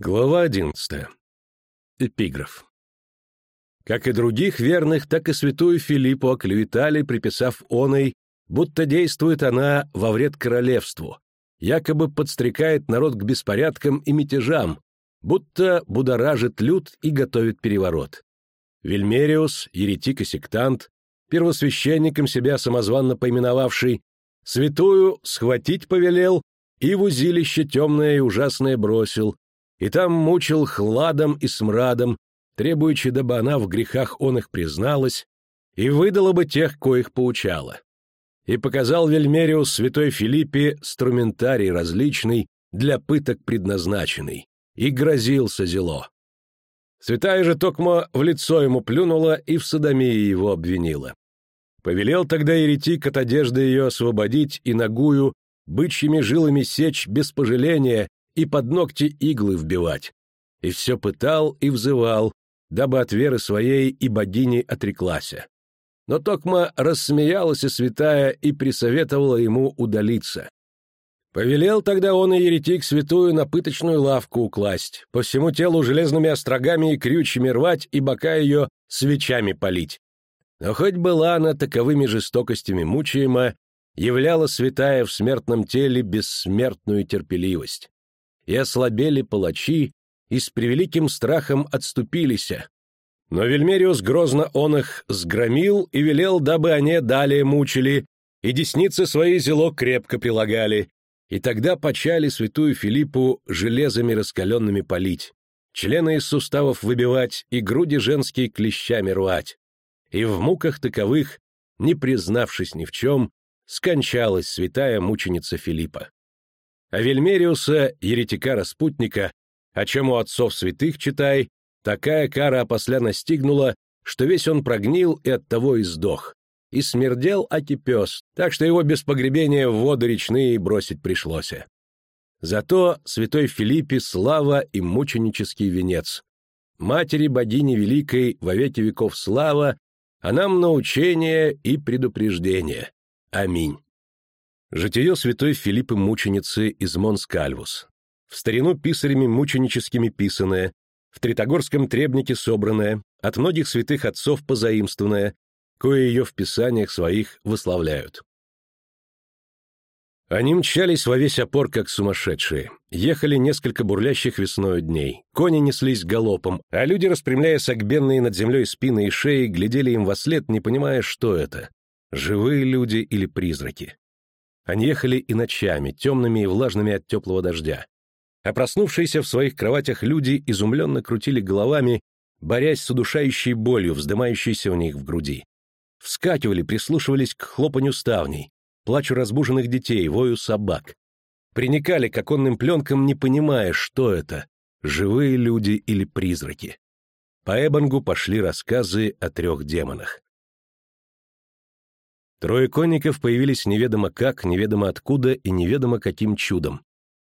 Глава одиннадцатая. Эпиграф. Как и других верных, так и святую Филиппу оклеветали, приписав оной, будто действует она во вред королевству, якобы подстрекает народ к беспорядкам и мятежам, будто будоражит люд и готовит переворот. Вельмериус, еретик и сектант, первосвященником себя самозванно поименовавший, святую схватить повелел и в узилище темное и ужасное бросил, и там мучил хладом и смрадом, требуючи, дабы она в грехах он их призналась и выдала бы тех, коих поучала. И показал Вельмериус святой Филиппе струментарий различный, для пыток предназначенный, и грозился зело. Святая же Токма в лицо ему плюнула и в садомии его обвинила. Повелел тогда еретик от одежды ее освободить и ногую, бычьими жилами сечь без пожаления и под ногти иглы вбивать. И все пытал и взывал, дабы от веры своей и богини отреклася. Но Токма рассмеялась и святая и присоветовала ему удалиться. Повелел тогда он и еретик святую на пыточную лавку укласть, по всему телу железными острогами и крючьями рвать и бока ее свечами полить. Но хоть была она таковыми жестокостями мучаема, являла святая в смертном теле бессмертную терпеливость и ослабели палачи, и с превеликим страхом отступилися. Но Вельмериус грозно он их сгромил и велел, дабы они далее мучили, и десницы свои зело крепко прилагали, и тогда почали святую Филиппу железами раскаленными полить, члены из суставов выбивать и груди женские клещами рвать. И в муках таковых, не признавшись ни в чем, скончалась святая мученица Филиппа. А Вельмериуса, еретика-распутника, о чем у отцов святых читай, такая кара опосля настигнула, что весь он прогнил и оттого и сдох. И смердел акипес, так что его без погребения в воды речные бросить пришлось. Зато святой Филиппе слава и мученический венец. Матери богини великой во веки веков слава, а нам научение и предупреждение. Аминь. Житие святой Филиппы Мученицы из Монскальвус. В старину писарями мученическими писанное, в Тритогорском требнике собранное, от многих святых отцов позаимствованное, кое ее в писаниях своих выславляют. Они мчались во весь опор, как сумасшедшие. Ехали несколько бурлящих весною дней. Кони неслись галопом, а люди, распрямляя согбенные над землей спины и шеи, глядели им во след, не понимая, что это — живые люди или призраки. Они ехали и ночами, темными и влажными от теплого дождя. А проснувшиеся в своих кроватях люди изумленно крутили головами, борясь с удушающей болью, вздымающейся у них в груди. Вскакивали, прислушивались к хлопанью ставней, плачу разбуженных детей, вою собак. Приникали к оконным пленкам, не понимая, что это — живые люди или призраки. По Эбангу пошли рассказы о трех демонах. Трое конников появились неведомо как, неведомо откуда и неведомо каким чудом.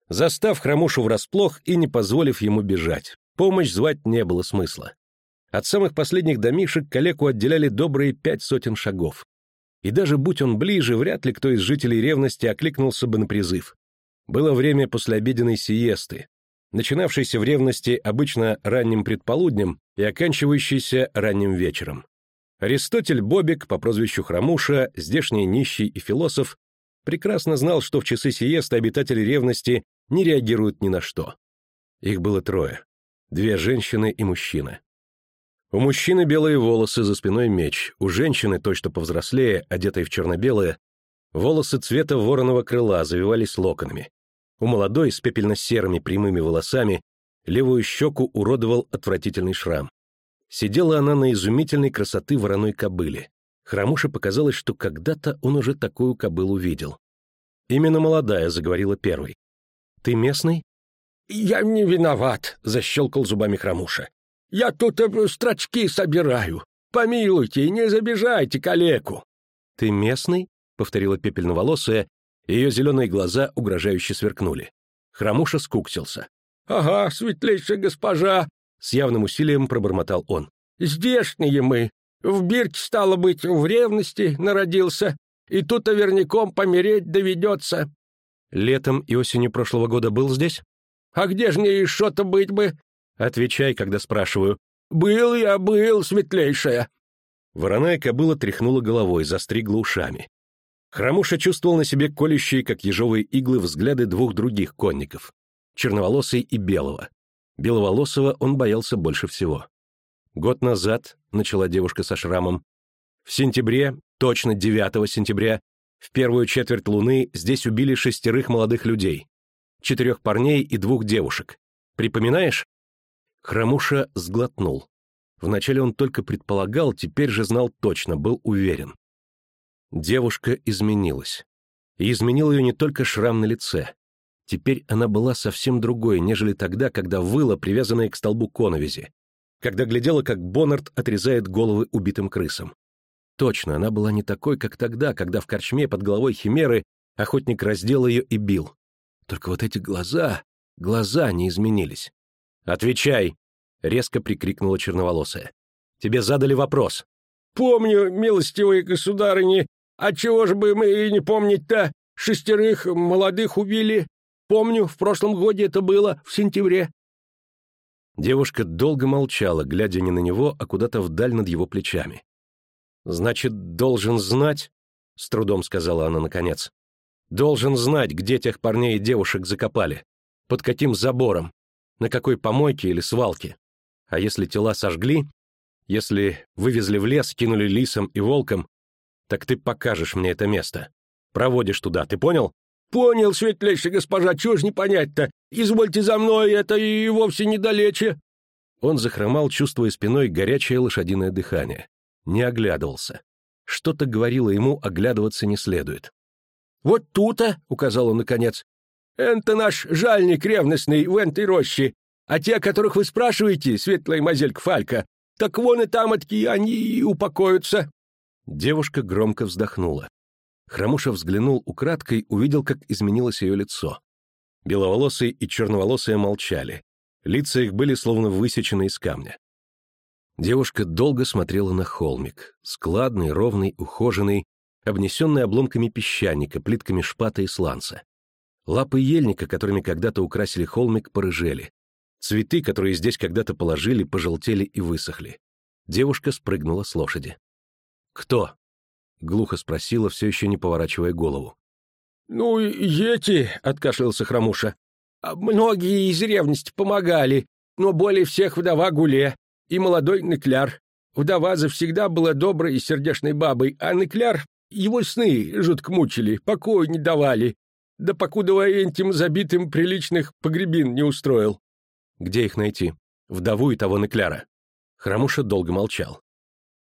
Застав Храмушу врасплох и не позволив ему бежать, помощь звать не было смысла. От самых последних домишек калеку отделяли добрые пять сотен шагов. И даже будь он ближе, вряд ли кто из жителей ревности окликнулся бы на призыв. Было время послеобеденной сиесты, начинавшейся в ревности обычно ранним предполуднем и оканчивающейся ранним вечером. Аристотель Бобик по прозвищу Храмуша, здешний нищий и философ, прекрасно знал, что в часы сиесты обитатели ревности не реагируют ни на что. Их было трое. Две женщины и мужчина. У мужчины белые волосы, за спиной меч, у женщины, той, что повзрослее, одетой в черно-белое, волосы цвета вороного крыла завивались локонами. У молодой, с пепельно-серыми прямыми волосами, левую щеку уродовал отвратительный шрам. Сидела она на изумительной красоты вороной кобыле. Храмуше показалось, что когда-то он уже такую кобылу видел. Именно молодая заговорила первой. «Ты местный?» «Я не виноват», — защелкал зубами Храмуша. «Я тут э, строчки собираю. Помилуйте, не забежайте калеку». «Ты местный?» — повторила пепельноволосая, ее зеленые глаза угрожающе сверкнули. Храмуша скуксился. «Ага, светлейшая госпожа, с явным усилием пробормотал он. «Здешние мы. В бирке, стало быть, в ревности народился, и тут наверняком помереть доведется». «Летом и осенью прошлого года был здесь?» А где же мне еще-то быть бы? Отвечай, когда спрашиваю. Был я, был, светлейшая. Вороная кобыла тряхнула головой, застригла ушами. Хромуша чувствовал на себе колющие, как ежовые иглы, взгляды двух других конников — черноволосый и белого. Беловолосого он боялся больше всего. Год назад, — начала девушка со шрамом, — в сентябре, точно 9 сентября, в первую четверть луны здесь убили шестерых молодых людей, четырех парней и двух девушек. Припоминаешь? Хромуша сглотнул. Вначале он только предполагал, теперь же знал точно, был уверен. Девушка изменилась. И изменил ее не только шрам на лице. Теперь она была совсем другой, нежели тогда, когда выла, привязанная к столбу коновизи, когда глядела, как Боннард отрезает головы убитым крысам. Точно, она была не такой, как тогда, когда в корчме под головой химеры охотник раздел ее и бил. Только вот эти глаза, глаза не изменились. «Отвечай!» — резко прикрикнула черноволосая. «Тебе задали вопрос». «Помню, милостивые государыни, а чего же бы мы и не помнить-то? Шестерых молодых убили. Помню, в прошлом годе это было, в сентябре». Девушка долго молчала, глядя не на него, а куда-то вдаль над его плечами. «Значит, должен знать?» — с трудом сказала она наконец. «Должен знать, где тех парней и девушек закопали, под каким забором, на какой помойке или свалке. А если тела сожгли, если вывезли в лес, кинули лисам и волкам, так ты покажешь мне это место. Проводишь туда, ты понял? Понял, светлейшая госпожа, чего ж не понять-то? Извольте за мной, это и вовсе недалече. Он захромал, чувствуя спиной горячее лошадиное дыхание. Не оглядывался. Что-то говорило ему, оглядываться не следует. «Вот тут-то», — указал он наконец, — «это наш жальник ревностный в этой роще, а те, о которых вы спрашиваете, светлая мазелька Фалька, так вон и там отки они и упокоятся». Девушка громко вздохнула. Хромуша взглянул украдкой, увидел, как изменилось ее лицо. Беловолосые и черноволосые молчали. Лица их были словно высечены из камня. Девушка долго смотрела на холмик, складный, ровный, ухоженный, обнесенный обломками песчаника, плитками шпата и сланца. Лапы ельника, которыми когда-то украсили холмик, порыжели. Цветы, которые здесь когда-то положили, пожелтели и высохли. Девушка спрыгнула с лошади. «Кто?» — глухо спросила, все еще не поворачивая голову. «Ну, эти», — откашлялся Хромуша. «А «Многие из ревности помогали, но более всех вдова Гуле и молодой Некляр. Вдова завсегда была доброй и сердечной бабой, а Некляр его сны жутко мучили, покоя не давали. Да покуда этим забитым приличных погребин не устроил». «Где их найти? Вдову и того Некляра?» Хромуша долго молчал.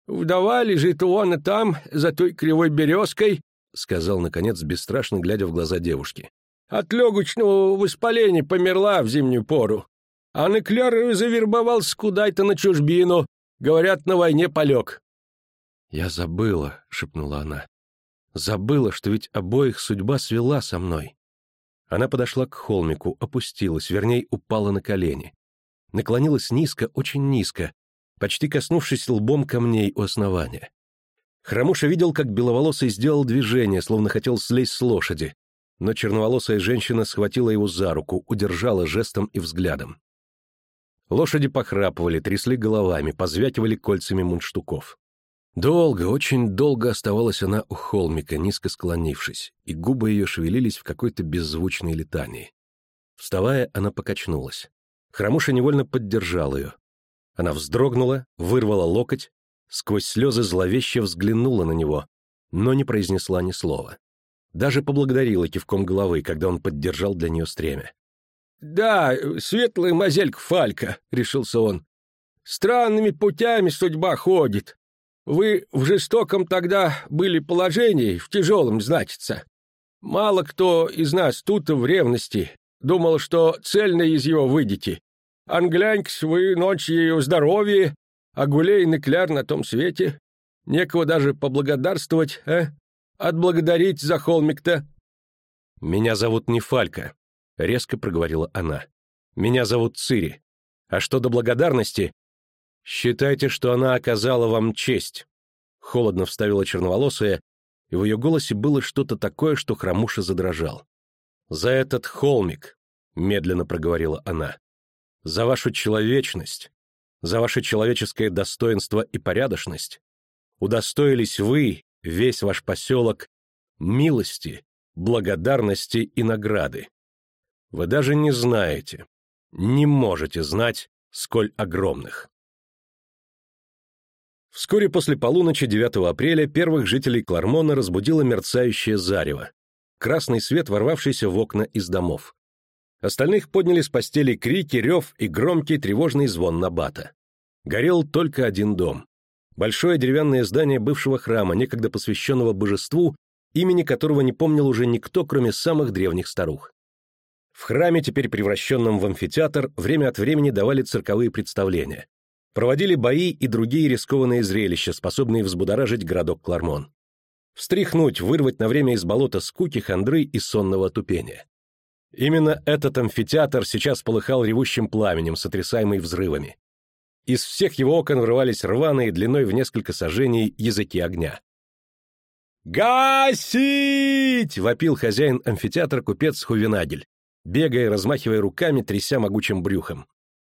«Вдова лежит вон там, за той кривой березкой», — сказал, наконец, бесстрашно глядя в глаза девушки. «От легочного воспаления померла в зимнюю пору. А Некляр завербовался куда-то на чужбину. Говорят, на войне полег». «Я забыла», — шепнула она. «Забыла, что ведь обоих судьба свела со мной». Она подошла к холмику, опустилась, вернее, упала на колени. Наклонилась низко, очень низко, почти коснувшись лбом камней у основания. Хромуша видел, как беловолосый сделал движение, словно хотел слезть с лошади, но черноволосая женщина схватила его за руку, удержала жестом и взглядом. Лошади похрапывали, трясли головами, позвякивали кольцами мундштуков. Долго, очень долго оставалась она у холмика, низко склонившись, и губы ее шевелились в какой-то беззвучной летании. Вставая, она покачнулась. Хромуша невольно поддержал ее. Она вздрогнула, вырвала локоть, сквозь слезы зловеще взглянула на него, но не произнесла ни слова. Даже поблагодарила кивком головы, когда он поддержал для нее стремя. «Да, светлая мазелька Фалька», — решился он. «Странными путями судьба ходит. Вы в жестоком тогда были положении, в тяжелом, значится. Мало кто из нас тут в ревности думал, что цельно из его выйдете. Англянькс, вы ночью в здоровье, а гулей и кляр на том свете. Некого даже поблагодарствовать, а? Отблагодарить за холмик-то. «Меня зовут не Фалька», — резко проговорила она. «Меня зовут Цири. А что до благодарности? Считайте, что она оказала вам честь». Холодно вставила черноволосая, и в ее голосе было что-то такое, что хромуша задрожал. «За этот холмик, — медленно проговорила она, — «за вашу человечность, за ваше человеческое достоинство и порядочность удостоились вы, весь ваш поселок, милости, благодарности и награды. Вы даже не знаете, не можете знать, сколь огромных. Вскоре после полуночи 9 апреля первых жителей Клармона разбудило мерцающее зарево, красный свет, ворвавшийся в окна из домов. Остальных подняли с постели крики, рев и громкий тревожный звон набата. Горел только один дом. Большое деревянное здание бывшего храма, некогда посвященного божеству, имени которого не помнил уже никто, кроме самых древних старух. В храме, теперь превращенном в амфитеатр, время от времени давали цирковые представления. Проводили бои и другие рискованные зрелища, способные взбудоражить городок Клармон. Встряхнуть, вырвать на время из болота скуки, хандры и сонного тупения. Именно этот амфитеатр сейчас полыхал ревущим пламенем, сотрясаемый взрывами. Из всех его окон врывались рваные, длиной в несколько сажений, языки огня. «Гасить!» — вопил хозяин амфитеатра купец Хувенагель, бегая, размахивая руками, тряся могучим брюхом.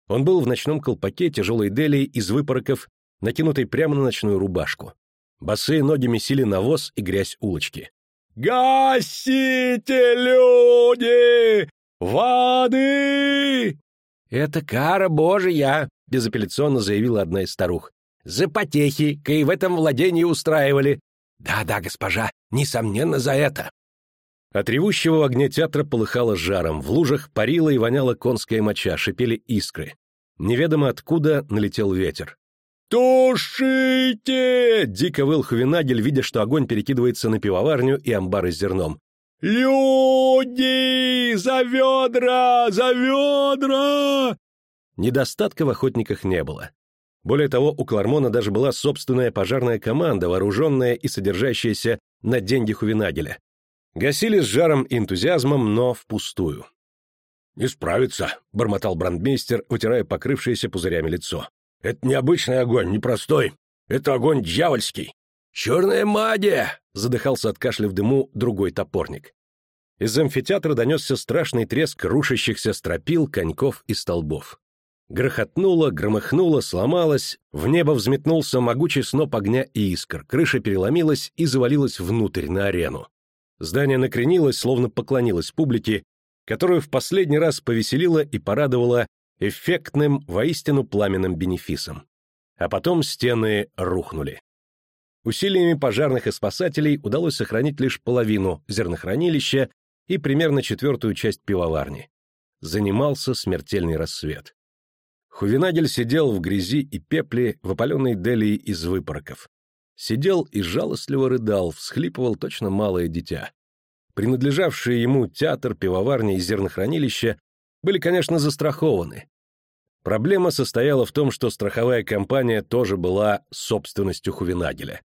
Он был в ночном колпаке тяжелой дели из выпороков, накинутой прямо на ночную рубашку. Босые ноги месили навоз и грязь улочки. «Гасите, люди! Воды!» «Это кара божья!» — безапелляционно заявила одна из старух. «За потехи, кой в этом владении устраивали!» «Да-да, госпожа, несомненно, за это!» От ревущего в огне театра полыхало жаром, в лужах парила и воняла конская моча, шипели искры. Неведомо откуда налетел ветер. «Тушите!» — дико выл Хувенагель, видя, что огонь перекидывается на пивоварню и амбары с зерном. «Люди! За ведра! За ведра!» Недостатка в охотниках не было. Более того, у Клармона даже была собственная пожарная команда, вооруженная и содержащаяся на деньги Хувенагеля. Гасили с жаром и энтузиазмом, но впустую. «Не справится», — бормотал брандмейстер, утирая покрывшееся пузырями лицо. «Это необычный огонь, непростой. Это огонь дьявольский». «Черная магия!» — задыхался от кашля в дыму другой топорник. Из амфитеатра донесся страшный треск рушащихся стропил, коньков и столбов. Грохотнуло, громыхнуло, сломалось, в небо взметнулся могучий сноп огня и искр, крыша переломилась и завалилась внутрь на арену. Здание накренилось, словно поклонилось публике, которую в последний раз повеселила и порадовала эффектным, воистину пламенным бенефисом. А потом стены рухнули. Усилиями пожарных и спасателей удалось сохранить лишь половину зернохранилища и примерно четвертую часть пивоварни. Занимался смертельный рассвет. Хувенагель сидел в грязи и пепле в опаленной делии из выпороков. Сидел и жалостливо рыдал, всхлипывал точно малое дитя. Принадлежавшие ему театр, пивоварня и зернохранилище были, конечно, застрахованы. Проблема состояла в том, что страховая компания тоже была собственностью Хувенагеля.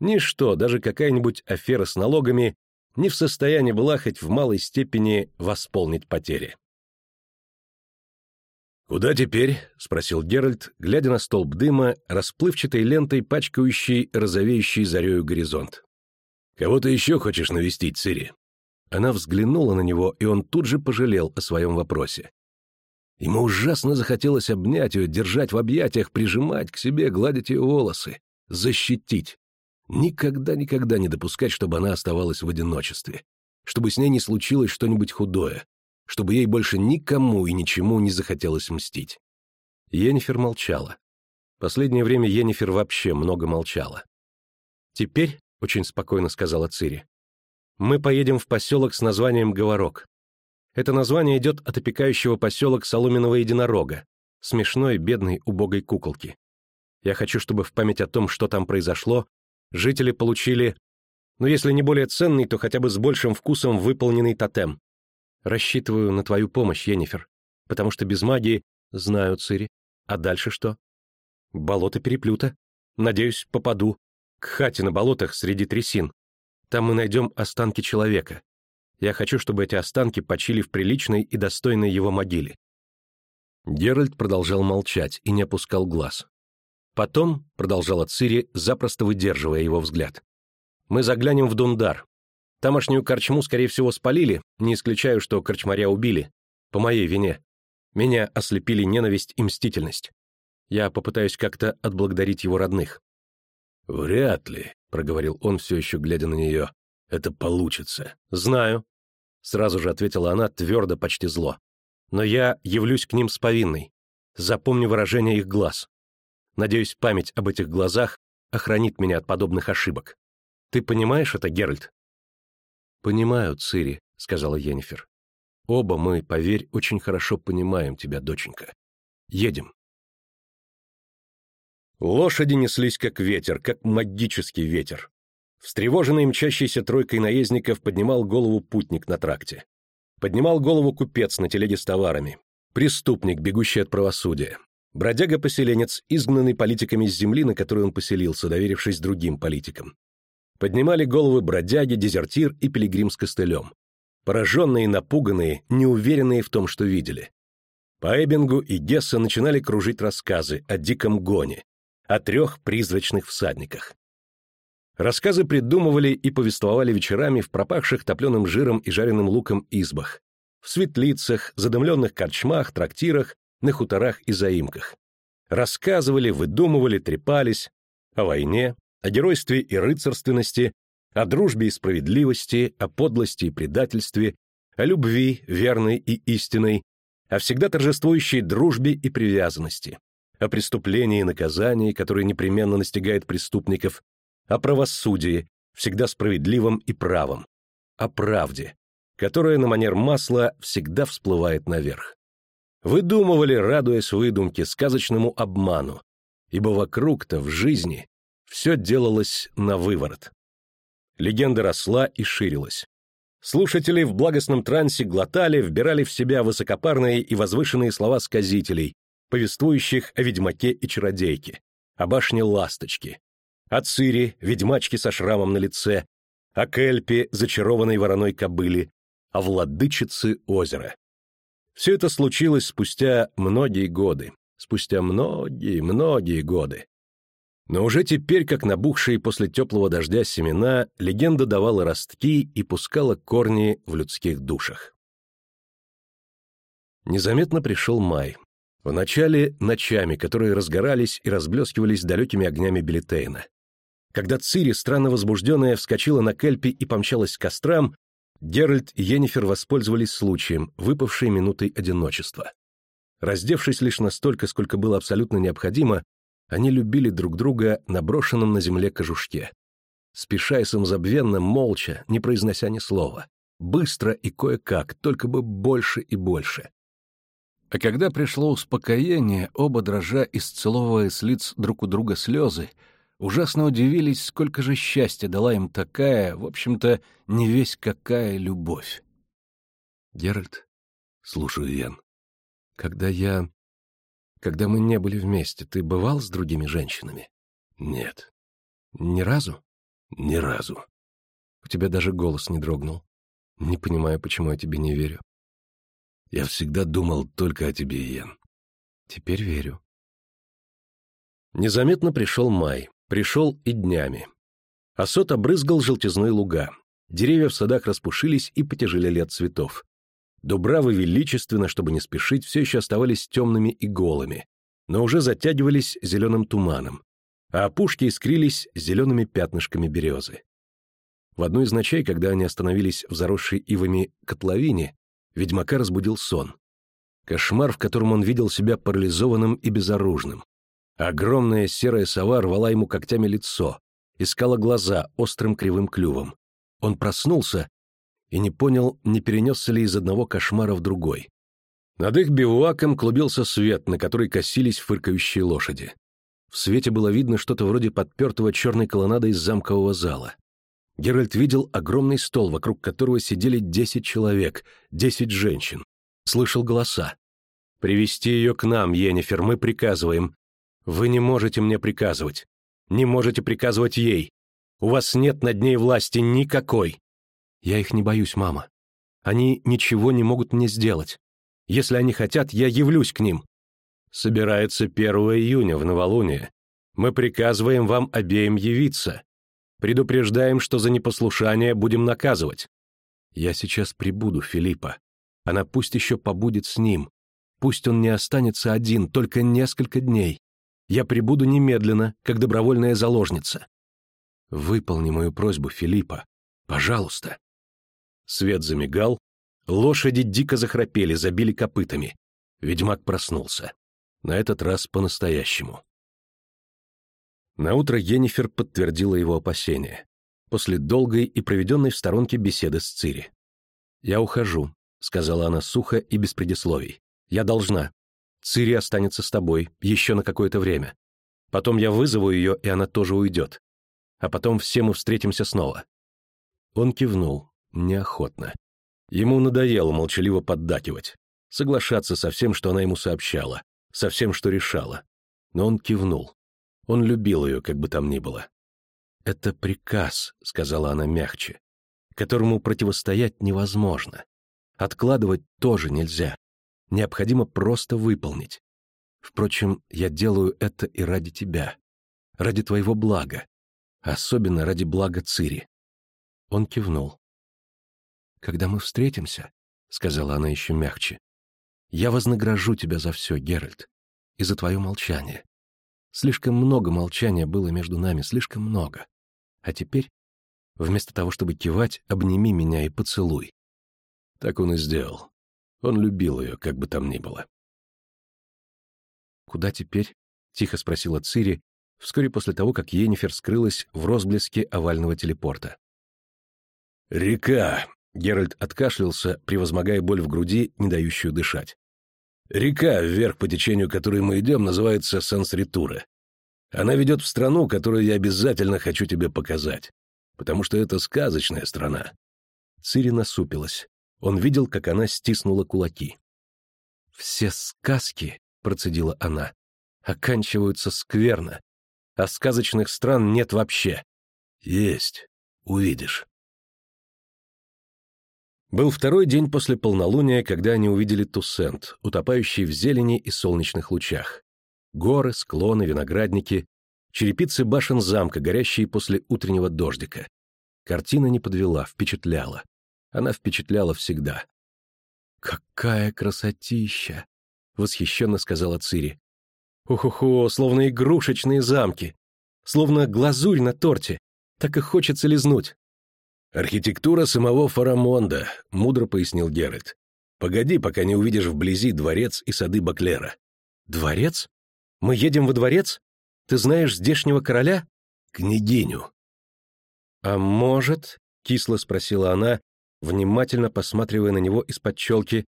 Ничто, даже какая-нибудь афера с налогами, не в состоянии была хоть в малой степени восполнить потери. «Куда теперь?» — спросил Геральт, глядя на столб дыма, расплывчатой лентой, пачкающей розовеющий зарею горизонт. «Кого ты еще хочешь навестить, Цири?» Она взглянула на него, и он тут же пожалел о своем вопросе. Ему ужасно захотелось обнять ее, держать в объятиях, прижимать к себе, гладить ее волосы, защитить. Никогда-никогда не допускать, чтобы она оставалась в одиночестве, чтобы с ней не случилось что-нибудь худое, чтобы ей больше никому и ничему не захотелось мстить. Йеннифер молчала. Последнее время Йеннифер вообще много молчала. «Теперь», — очень спокойно сказала Цири, мы поедем в поселок с названием Говорок. Это название идет от опекающего поселок Соломенного Единорога, смешной, бедной, убогой куколки. Я хочу, чтобы в память о том, что там произошло, жители получили, ну если не более ценный, то хотя бы с большим вкусом выполненный тотем. Рассчитываю на твою помощь, Йеннифер, потому что без магии знаю Цири. А дальше что? Болото переплюта. Надеюсь, попаду. К хате на болотах среди трясин. Там мы найдем останки человека. Я хочу, чтобы эти останки почили в приличной и достойной его могиле». Геральт продолжал молчать и не опускал глаз. Потом, — продолжала Цири, запросто выдерживая его взгляд, — мы заглянем в Дундар. Тамошнюю корчму, скорее всего, спалили, не исключаю, что корчмаря убили. По моей вине. Меня ослепили ненависть и мстительность. Я попытаюсь как-то отблагодарить его родных». «Вряд ли», — проговорил он, все еще глядя на нее. «Это получится». «Знаю», — сразу же ответила она, твердо, почти зло. «Но я явлюсь к ним с повинной. Запомню выражение их глаз. Надеюсь, память об этих глазах охранит меня от подобных ошибок. Ты понимаешь это, Геральт?» «Понимаю, Цири», — сказала Йеннифер. «Оба мы, поверь, очень хорошо понимаем тебя, доченька. Едем». Лошади неслись как ветер, как магический ветер. Встревоженный мчащейся тройкой наездников поднимал голову путник на тракте. Поднимал голову купец на телеге с товарами. Преступник, бегущий от правосудия. Бродяга-поселенец, изгнанный политиками с земли, на которой он поселился, доверившись другим политикам. Поднимали головы бродяги, дезертир и пилигрим с костылем. Пораженные, напуганные, неуверенные в том, что видели. По Эббингу и Гесса начинали кружить рассказы о диком гоне, о трех призрачных всадниках. Рассказы придумывали и повествовали вечерами в пропахших топленым жиром и жареным луком избах, в светлицах, задымленных корчмах, трактирах, на хуторах и заимках. Рассказывали, выдумывали, трепались о войне, о геройстве и рыцарственности, о дружбе и справедливости, о подлости и предательстве, о любви, верной и истинной, о всегда торжествующей дружбе и привязанности, о преступлении и наказании, которое непременно настигает преступников, о правосудии, всегда справедливом и правом, о правде, которая на манер масла всегда всплывает наверх. Выдумывали, радуясь выдумке, сказочному обману, ибо вокруг-то в жизни все делалось на выворот. Легенда росла и ширилась. Слушатели в благостном трансе глотали, вбирали в себя высокопарные и возвышенные слова сказителей, повествующих о ведьмаке и чародейке, о башне ласточки, о Цири, ведьмачке со шрамом на лице, о Кельпе, зачарованной вороной кобыле, о владычице озера. Все это случилось спустя многие годы, спустя многие-многие годы. Но уже теперь, как набухшие после теплого дождя семена, легенда давала ростки и пускала корни в людских душах. Незаметно пришел май. Вначале ночами, которые разгорались и разблескивались далекими огнями Белитейна. Когда Цири, странно возбужденная, вскочила на кельпи и помчалась к кострам, Геральт и Йеннифер воспользовались случаем, выпавшей минутой одиночества. Раздевшись лишь настолько, сколько было абсолютно необходимо, они любили друг друга на брошенном на земле кожушке. Спеша и самозабвенно, молча, не произнося ни слова. Быстро и кое-как, только бы больше и больше. А когда пришло успокоение, оба дрожа и сцеловывая с лиц друг у друга слезы, ужасно удивились, сколько же счастья дала им такая, в общем-то, не весь какая любовь. Геральт, слушаю, Ян. Когда я... Когда мы не были вместе, ты бывал с другими женщинами? Нет. Ни разу? Ни разу. У тебя даже голос не дрогнул. Не понимаю, почему я тебе не верю. Я всегда думал только о тебе, Ян. Теперь верю. Незаметно пришел май. Пришел и днями. Осот обрызгал желтизной луга. Деревья в садах распушились и потяжелели от цветов. Дубравы величественно, чтобы не спешить, все еще оставались темными и голыми, но уже затягивались зеленым туманом, а опушки искрились зелеными пятнышками березы. В одну из ночей, когда они остановились в заросшей ивами котловине, ведьмака разбудил сон. Кошмар, в котором он видел себя парализованным и безоружным, Огромная серая сова рвала ему когтями лицо, искала глаза острым кривым клювом. Он проснулся и не понял, не перенесся ли из одного кошмара в другой. Над их бивуаком клубился свет, на который косились фыркающие лошади. В свете было видно что-то вроде подпертого черной колоннады из замкового зала. Геральт видел огромный стол, вокруг которого сидели десять человек, десять женщин. Слышал голоса. «Привести ее к нам, Енифер, мы приказываем. Вы не можете мне приказывать. Не можете приказывать ей. У вас нет над ней власти никакой. Я их не боюсь, мама. Они ничего не могут мне сделать. Если они хотят, я явлюсь к ним. Собирается 1 июня в новолуние. Мы приказываем вам обеим явиться. Предупреждаем, что за непослушание будем наказывать. Я сейчас прибуду, Филиппа. Она пусть еще побудет с ним. Пусть он не останется один, только несколько дней. Я прибуду немедленно, как добровольная заложница. Выполни мою просьбу, Филиппа. Пожалуйста. Свет замигал, лошади дико захрапели, забили копытами. Ведьмак проснулся. На этот раз по-настоящему. Наутро Енифер подтвердила его опасения. После долгой и проведенной в сторонке беседы с Цири. «Я ухожу», — сказала она сухо и без предисловий. «Я должна. Цири останется с тобой еще на какое-то время. Потом я вызову ее, и она тоже уйдет. А потом все мы встретимся снова». Он кивнул, неохотно. Ему надоело молчаливо поддакивать, соглашаться со всем, что она ему сообщала, со всем, что решала. Но он кивнул. Он любил ее, как бы там ни было. «Это приказ», — сказала она мягче, — «которому противостоять невозможно. Откладывать тоже нельзя. Необходимо просто выполнить. Впрочем, я делаю это и ради тебя, ради твоего блага, особенно ради блага Цири». Он кивнул. «Когда мы встретимся», — сказала она еще мягче, — «я вознагражу тебя за все, Геральт, и за твое молчание. Слишком много молчания было между нами, слишком много. А теперь, вместо того, чтобы кивать, обними меня и поцелуй. Так он и сделал. Он любил ее, как бы там ни было. «Куда теперь?» — тихо спросила Цири, вскоре после того, как Йеннифер скрылась в розблеске овального телепорта. «Река!» — Геральт откашлялся, превозмогая боль в груди, не дающую дышать. Река, вверх по течению которой мы идем, называется Сансритура. Она ведет в страну, которую я обязательно хочу тебе показать, потому что это сказочная страна». Цири насупилась. Он видел, как она стиснула кулаки. «Все сказки», — процедила она, — «оканчиваются скверно, а сказочных стран нет вообще». «Есть. Увидишь». Был второй день после полнолуния, когда они увидели Туссент, утопающий в зелени и солнечных лучах. Горы, склоны, виноградники, черепицы башен замка, горящие после утреннего дождика. Картина не подвела, впечатляла. Она впечатляла всегда. «Какая красотища!» — восхищенно сказала Цири. «Уху-ху, словно игрушечные замки! Словно глазурь на торте! Так и хочется лизнуть!» «Архитектура самого Фарамонда», — мудро пояснил Геральт. «Погоди, пока не увидишь вблизи дворец и сады Баклера». «Дворец? Мы едем во дворец? Ты знаешь здешнего короля?» «Княгиню». «А может?» — кисло спросила она, внимательно посматривая на него из-под челки.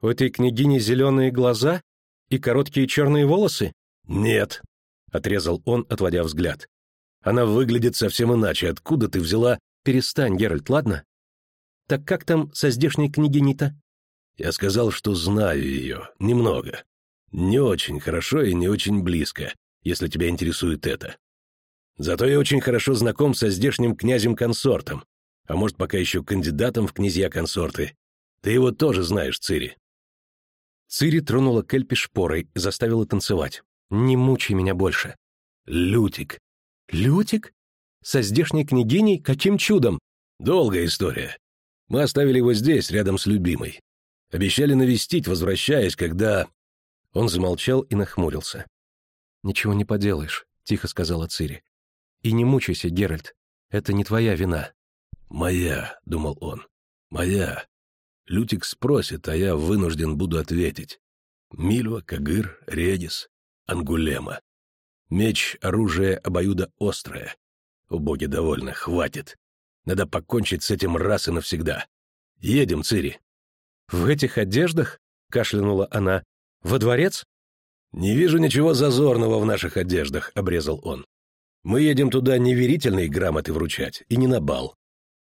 «У этой княгини зеленые глаза и короткие черные волосы?» «Нет», — отрезал он, отводя взгляд. «Она выглядит совсем иначе. Откуда ты взяла Перестань, Геральт, ладно? Так как там со здешней княгиней-то? Я сказал, что знаю ее. Немного. Не очень хорошо и не очень близко, если тебя интересует это. Зато я очень хорошо знаком со здешним князем-консортом, а может, пока еще кандидатом в князья-консорты. Ты его тоже знаешь, Цири. Цири тронула Кельпи шпорой, заставила танцевать. «Не мучай меня больше». «Лютик». «Лютик? Со здешней княгиней? Каким чудом? Долгая история. Мы оставили его здесь, рядом с любимой. Обещали навестить, возвращаясь, когда...» Он замолчал и нахмурился. «Ничего не поделаешь», — тихо сказала Цири. «И не мучайся, Геральт. Это не твоя вина». «Моя», — думал он. «Моя. Лютик спросит, а я вынужден буду ответить. Мильва, Кагыр, Редис, Ангулема. Меч — оружие обоюдо острое. О, боги, довольно, хватит. Надо покончить с этим раз и навсегда. Едем, Цири. В этих одеждах? Кашлянула она. Во дворец? Не вижу ничего зазорного в наших одеждах, обрезал он. Мы едем туда не верительные грамоты вручать и не на бал.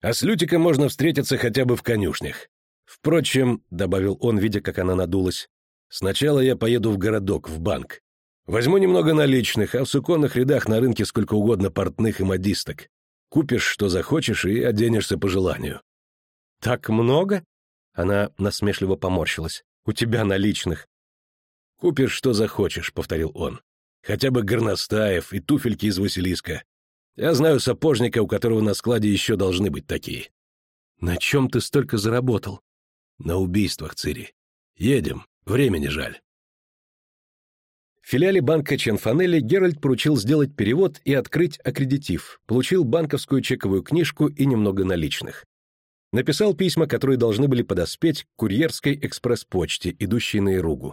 А с Лютиком можно встретиться хотя бы в конюшнях. Впрочем, — добавил он, видя, как она надулась, — сначала я поеду в городок, в банк. Возьму немного наличных, а в суконных рядах на рынке сколько угодно портных и модисток. Купишь, что захочешь, и оденешься по желанию». «Так много?» Она насмешливо поморщилась. «У тебя наличных». «Купишь, что захочешь», — повторил он. «Хотя бы горностаев и туфельки из Василиска. Я знаю сапожника, у которого на складе еще должны быть такие». «На чем ты столько заработал?» На убийствах, Цири. Едем, времени жаль. В филиале банка Ченфанелли Геральт поручил сделать перевод и открыть аккредитив, получил банковскую чековую книжку и немного наличных. Написал письма, которые должны были подоспеть к курьерской экспресс-почте, идущей на Иругу.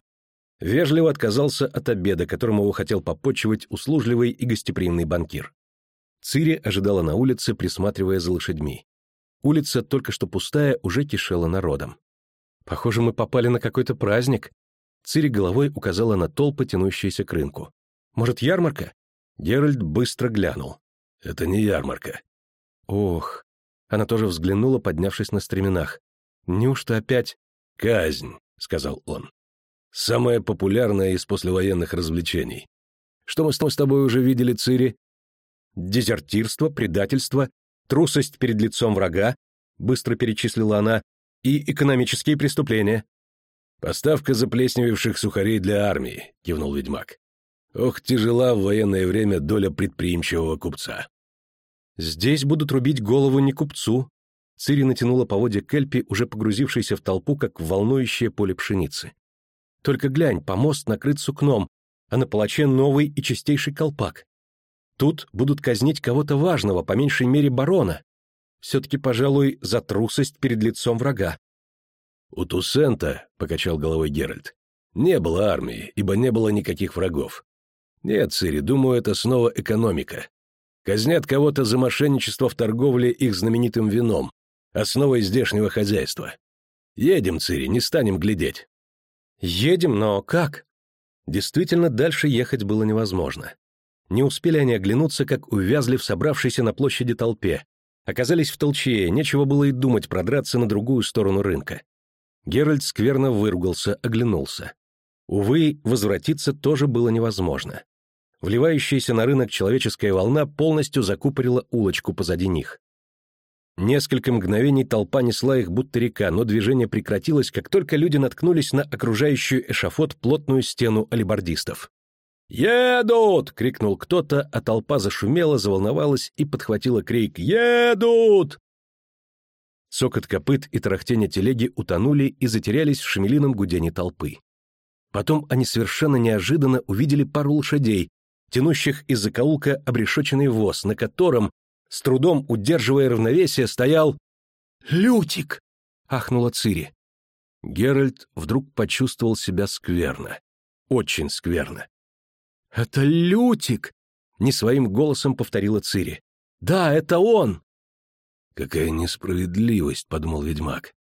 Вежливо отказался от обеда, которым его хотел попотчевать услужливый и гостеприимный банкир. Цири ожидала на улице, присматривая за лошадьми. Улица, только что пустая, уже кишела народом. «Похоже, мы попали на какой-то праздник», Цири головой указала на толпы, тянущиеся к рынку. «Может, ярмарка?» Геральт быстро глянул. «Это не ярмарка». «Ох!» Она тоже взглянула, поднявшись на стременах. «Неужто опять...» «Казнь», — сказал он. «Самое популярное из послевоенных развлечений. Что мы с тобой уже видели, Цири?» «Дезертирство, предательство, трусость перед лицом врага», — быстро перечислила она, — «и экономические преступления». «Поставка заплесневевших сухарей для армии», — кивнул ведьмак. «Ох, тяжела в военное время доля предприимчивого купца». «Здесь будут рубить голову не купцу», — Цири натянула поводья Кельпи, уже погрузившейся в толпу, как в волнующее поле пшеницы. «Только глянь, помост накрыт сукном, а на палаче новый и чистейший колпак. Тут будут казнить кого-то важного, по меньшей мере барона. Все-таки, пожалуй, за трусость перед лицом врага. «У Тусента, — покачал головой Геральт, — не было армии, ибо не было никаких врагов. Нет, Цири, думаю, это снова экономика. Казнят кого-то за мошенничество в торговле их знаменитым вином, основой здешнего хозяйства. Едем, Цири, не станем глядеть». «Едем, но как?» Действительно, дальше ехать было невозможно. Не успели они оглянуться, как увязли в собравшейся на площади толпе. Оказались в толчее, нечего было и думать продраться на другую сторону рынка. Геральт скверно выругался, оглянулся. Увы, возвратиться тоже было невозможно. Вливающаяся на рынок человеческая волна полностью закупорила улочку позади них. Несколько мгновений толпа несла их будто река, но движение прекратилось, как только люди наткнулись на окружающую эшафот плотную стену алибардистов. «Едут!» — крикнул кто-то, а толпа зашумела, заволновалась и подхватила крик «Едут!». Цокот копыт и тарахтение телеги утонули и затерялись в шемелином гудении толпы. Потом они совершенно неожиданно увидели пару лошадей, тянущих из закоулка обрешоченный воз, на котором, с трудом удерживая равновесие, стоял «Лютик!» — ахнула Цири. Геральт вдруг почувствовал себя скверно. Очень скверно. «Это Лютик!» — не своим голосом повторила Цири. «Да, это он!» «Какая несправедливость!» — подумал ведьмак.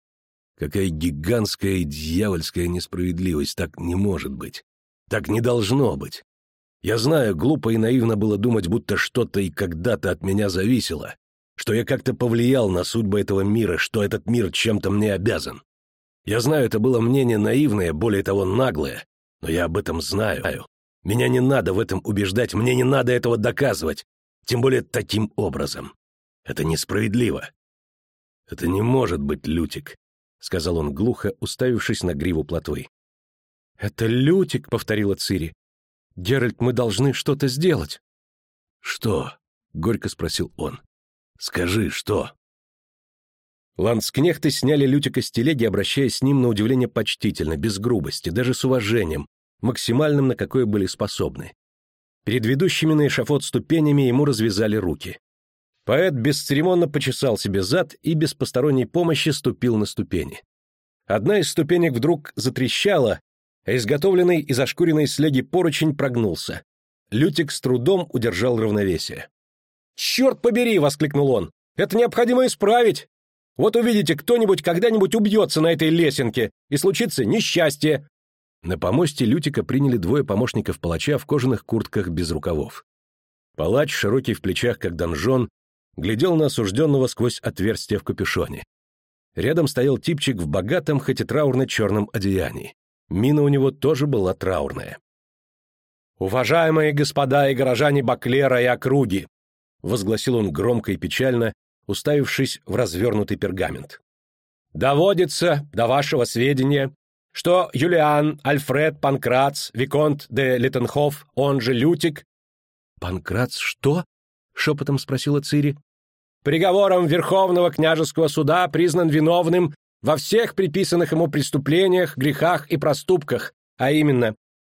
«Какая гигантская и дьявольская несправедливость! Так не может быть! Так не должно быть! Я знаю, глупо и наивно было думать, будто что-то и когда-то от меня зависело, что я как-то повлиял на судьбы этого мира, что этот мир чем-то мне обязан. Я знаю, это было мнение наивное, более того, наглое, но я об этом знаю. Меня не надо в этом убеждать, мне не надо этого доказывать, тем более таким образом. Это несправедливо. Это не может быть Лютик, сказал он глухо, уставившись на гриву плотвы. Это Лютик, повторила Цири. Геральт, мы должны что-то сделать. Что? горько спросил он. Скажи, что? Ланскнехты сняли Лютика с телеги, обращаясь с ним на удивление почтительно, без грубости, даже с уважением, максимальным, на какое были способны. Перед ведущими на эшафот ступенями ему развязали руки. Поэт бесцеремонно почесал себе зад и без посторонней помощи ступил на ступени. Одна из ступенек вдруг затрещала, а изготовленный из ошкуренной слеги поручень прогнулся. Лютик с трудом удержал равновесие. «Черт побери!» — воскликнул он. «Это необходимо исправить! Вот увидите, кто-нибудь когда-нибудь убьется на этой лесенке, и случится несчастье!» На помосте Лютика приняли двое помощников палача в кожаных куртках без рукавов. Палач, широкий в плечах, как донжон, глядел на осужденного сквозь отверстие в капюшоне. Рядом стоял типчик в богатом, хоть и траурно-черном одеянии. Мина у него тоже была траурная. «Уважаемые господа и горожане Баклера и округи!» — возгласил он громко и печально, уставившись в развернутый пергамент. «Доводится до вашего сведения, что Юлиан Альфред Панкрац, Виконт де Литтенхоф, он же Лютик...» «Панкрац что?» — шепотом спросила Цири. Приговором Верховного княжеского суда признан виновным во всех приписанных ему преступлениях, грехах и проступках, а именно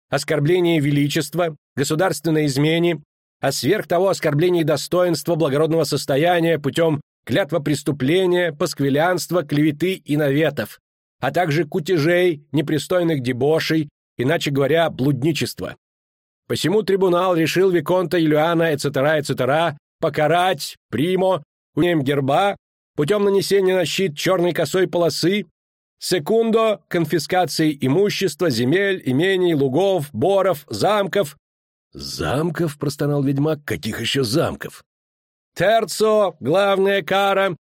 оскорбление величества, государственной измене, а сверх того оскорблении достоинства благородного состояния путем клятва преступления, пасквилянства, клеветы и наветов, а также кутежей, непристойных дебошей, иначе говоря, блудничества. Посему трибунал решил Виконта Юлиана, etc., etc., покарать, примо, унем герба, путем нанесения на щит черной косой полосы, секундо, конфискации имущества, земель, имений, лугов, боров, замков. «Замков?» — простонал ведьмак. «Каких еще замков?» Терцо, главная кара,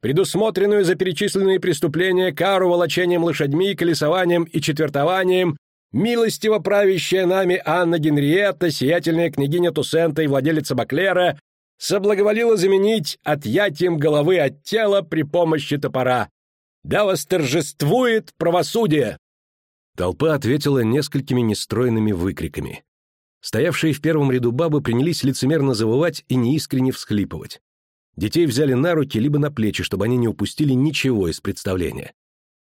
предусмотренную за перечисленные преступления кару волочением лошадьми, колесованием и четвертованием, милостиво правящая нами Анна Генриетта, сиятельная княгиня Тусента и владелица Баклера, соблаговолила заменить отъятием головы от тела при помощи топора. Да восторжествует правосудие! Толпа ответила несколькими нестройными выкриками. Стоявшие в первом ряду бабы принялись лицемерно завывать и неискренне всхлипывать. Детей взяли на руки либо на плечи, чтобы они не упустили ничего из представления.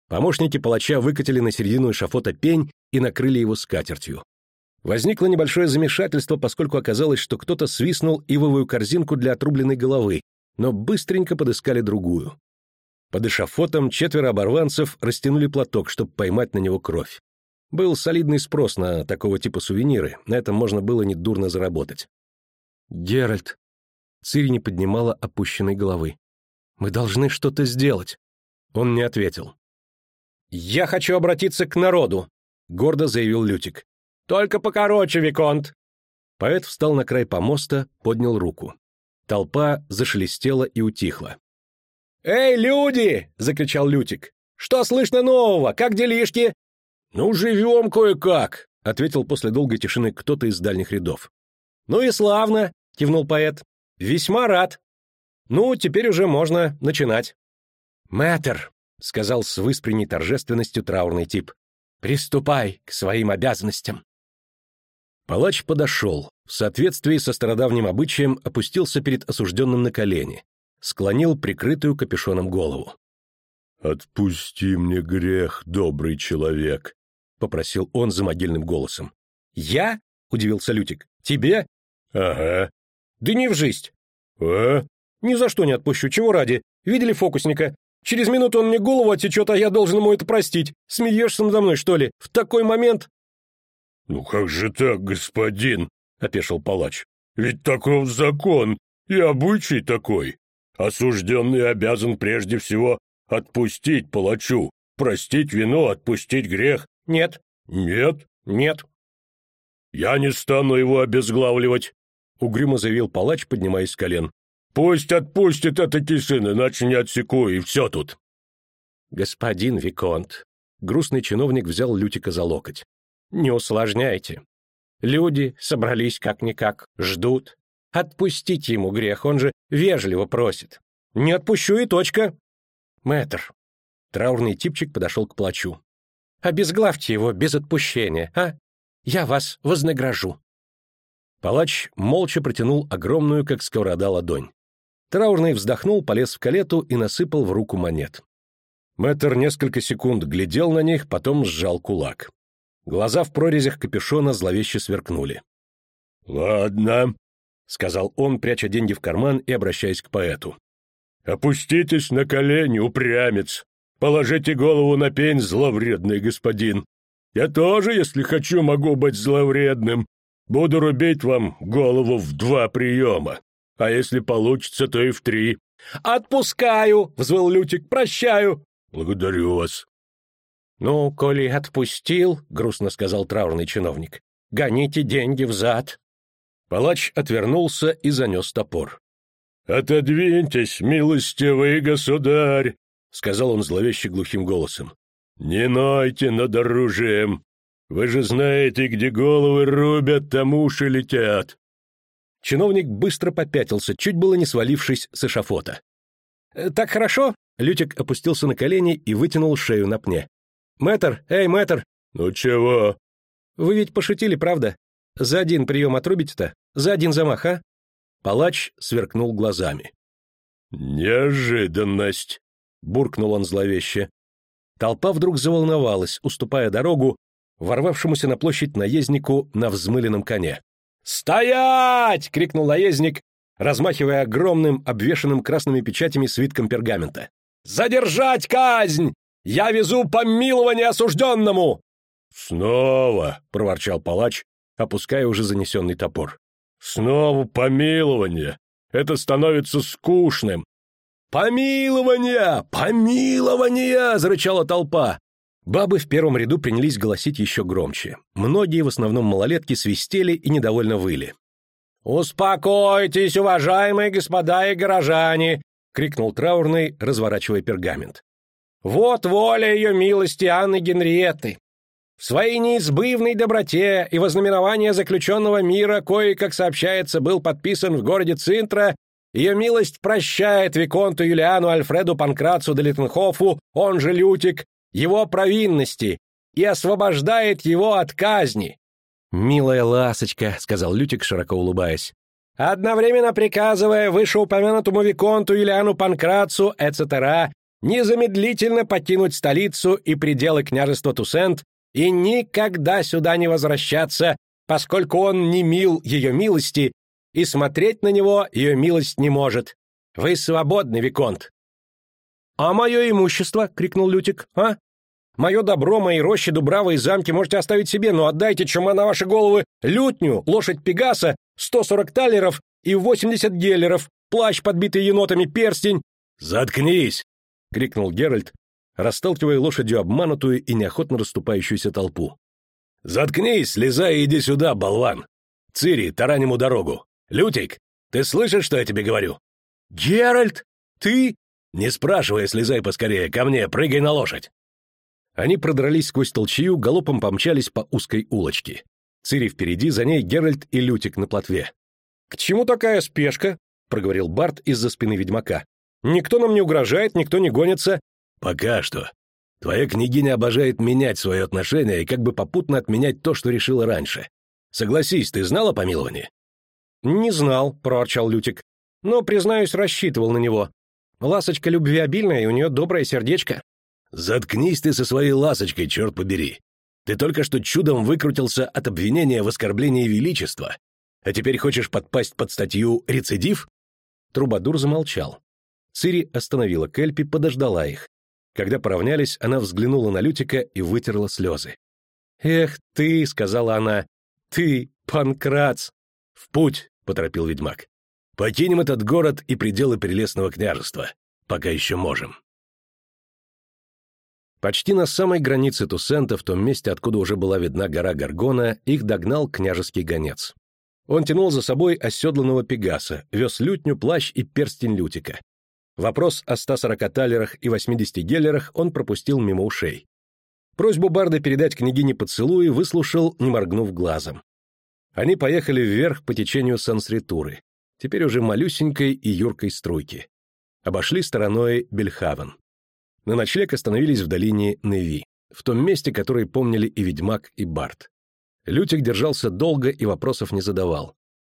Помощники палача выкатили на середину эшафота пень и накрыли его скатертью. Возникло небольшое замешательство, поскольку оказалось, что кто-то свистнул ивовую корзинку для отрубленной головы, но быстренько подыскали другую. Под эшафотом четверо оборванцев растянули платок, чтобы поймать на него кровь. Был солидный спрос на такого типа сувениры, на этом можно было недурно заработать. «Геральт!» Цири не поднимала опущенной головы. «Мы должны что-то сделать!» Он не ответил. «Я хочу обратиться к народу!» — гордо заявил Лютик. «Только покороче, Виконт!» Поэт встал на край помоста, поднял руку. Толпа зашелестела и утихла. «Эй, люди!» — закричал Лютик. «Что слышно нового? Как делишки? «Ну, живем кое-как», — ответил после долгой тишины кто-то из дальних рядов. «Ну и славно», — кивнул поэт. «Весьма рад. Ну, теперь уже можно начинать». «Мэтр», — сказал с выспренней торжественностью траурный тип, — «приступай к своим обязанностям». Палач подошел, в соответствии со стародавним обычаем опустился перед осужденным на колени, склонил прикрытую капюшоном голову. «Отпусти мне грех, добрый человек», — попросил он за могильным голосом. «Я?» — удивился Лютик. «Тебе?» «Ага». «Да не в жизнь». «А?» «Ни за что не отпущу. Чего ради? Видели фокусника? Через минуту он мне голову отсечет, а я должен ему это простить. Смеешься надо мной, что ли? В такой момент...» «Ну как же так, господин?» — опешил палач. «Ведь таков закон и обычай такой. Осужденный обязан прежде всего отпустить палачу, простить вину, отпустить грех, «Нет». «Нет?» «Нет». «Я не стану его обезглавливать», — угрюмо заявил палач, поднимаясь с колен. «Пусть отпустит это сын, иначе не отсеку, и все тут». «Господин Виконт», — грустный чиновник взял Лютика за локоть, — «не усложняйте. Люди собрались как-никак, ждут. Отпустите ему грех, он же вежливо просит. Не отпущу и точка». «Мэтр». Траурный типчик подошел к плачу. Обезглавьте его без отпущения, а? Я вас вознагражу». Палач молча протянул огромную, как сковорода, ладонь. Траурный вздохнул, полез в калету и насыпал в руку монет. Мэтр несколько секунд глядел на них, потом сжал кулак. Глаза в прорезях капюшона зловеще сверкнули. «Ладно», — сказал он, пряча деньги в карман и обращаясь к поэту. «Опуститесь на колени, упрямец. Положите голову на пень, зловредный господин. Я тоже, если хочу, могу быть зловредным. Буду рубить вам голову в два приема. А если получится, то и в три. «Отпускаю!» — взвыл Лютик. «Прощаю!» «Благодарю вас». «Ну, коли отпустил, — грустно сказал траурный чиновник, — гоните деньги взад». Палач отвернулся и занес топор. «Отодвиньтесь, милостивый государь!» — сказал он зловеще глухим голосом. «Не нойте над оружием! Вы же знаете, где головы рубят, там уши летят!» Чиновник быстро попятился, чуть было не свалившись с эшафота. «Э, «Так хорошо?» — Лютик опустился на колени и вытянул шею на пне. «Мэтр, эй, мэтр!» «Ну чего?» «Вы ведь пошутили, правда? За один прием отрубите-то? За один замах, а?» Палач сверкнул глазами. «Неожиданность!» — буркнул он зловеще. Толпа вдруг заволновалась, уступая дорогу ворвавшемуся на площадь наезднику на взмыленном коне. «Стоять!» — крикнул наездник, размахивая огромным, обвешанным красными печатями свитком пергамента. «Задержать казнь! Я везу помилование осужденному!» «Снова!» — проворчал палач, опуская уже занесенный топор. «Снова помилование! Это становится скучным!» «Помилование! Помилование!» — зарычала толпа. Бабы в первом ряду принялись голосить еще громче. Многие, в основном малолетки, свистели и недовольно выли. «Успокойтесь, уважаемые господа и горожане!» — крикнул траурный, разворачивая пергамент. «Вот воля ее милости Анны Генриетты! В своей неизбывной доброте и вознаменование заключенного мира, кое, как сообщается, был подписан в городе Цинтра, ее милость прощает Виконту Юлиану Альфреду Панкрацу де он же Лютик, его провинности и освобождает его от казни. «Милая ласочка», — сказал Лютик, широко улыбаясь, одновременно приказывая вышеупомянутому Виконту Юлиану Панкрацу, эцетера, незамедлительно покинуть столицу и пределы княжества Тусент и никогда сюда не возвращаться, поскольку он не мил ее милости, и смотреть на него ее милость не может. Вы свободны, Виконт. «А мое имущество?» — крикнул Лютик. «А? Мое добро, мои рощи, дубравы и замки можете оставить себе, но отдайте, чума на ваши головы, лютню, лошадь Пегаса, 140 талеров и 80 геллеров, плащ, подбитый енотами, перстень». «Заткнись!» — крикнул Геральт, расталкивая лошадью обманутую и неохотно расступающуюся толпу. «Заткнись, слезай и иди сюда, болван! Цири, тарань ему дорогу! Лютик, ты слышишь, что я тебе говорю?» «Геральт, ты...» «Не спрашивай, слезай поскорее, ко мне, прыгай на лошадь!» Они продрались сквозь толчью, галопом помчались по узкой улочке. Цири впереди, за ней Геральт и Лютик на плотве. «К чему такая спешка?» — проговорил Барт из-за спины ведьмака. «Никто нам не угрожает, никто не гонится». «Пока что. Твоя княгиня обожает менять свое отношение и как бы попутно отменять то, что решила раньше. Согласись, ты знал о помиловании?» «Не знал», — проворчал Лютик. «Но, признаюсь, рассчитывал на него. Ласочка любвеобильная, и у нее доброе сердечко». «Заткнись ты со своей ласочкой, черт побери! Ты только что чудом выкрутился от обвинения в оскорблении величества, а теперь хочешь подпасть под статью «рецидив»?» Трубадур замолчал. Цири остановила Кельпи, подождала их. Когда поравнялись, она взглянула на Лютика и вытерла слезы. «Эх ты!» — сказала она. «Ты, Панкрац!» «В путь!» — поторопил ведьмак. Покинем этот город и пределы Прелестного княжества, пока еще можем. Почти на самой границе Тусента, в том месте, откуда уже была видна гора Гаргона, их догнал княжеский гонец. Он тянул за собой оседланного Пегаса, вез лютню, плащ и перстень лютика. Вопрос о 140 талерах и 80 геллерах он пропустил мимо ушей. Просьбу Барда передать княгине поцелуи выслушал, не моргнув глазом. Они поехали вверх по течению Сансритуры теперь уже малюсенькой и юркой струйки. Обошли стороной Бельхавен. На ночлег остановились в долине Неви, в том месте, которое помнили и Ведьмак, и Барт. Лютик держался долго и вопросов не задавал.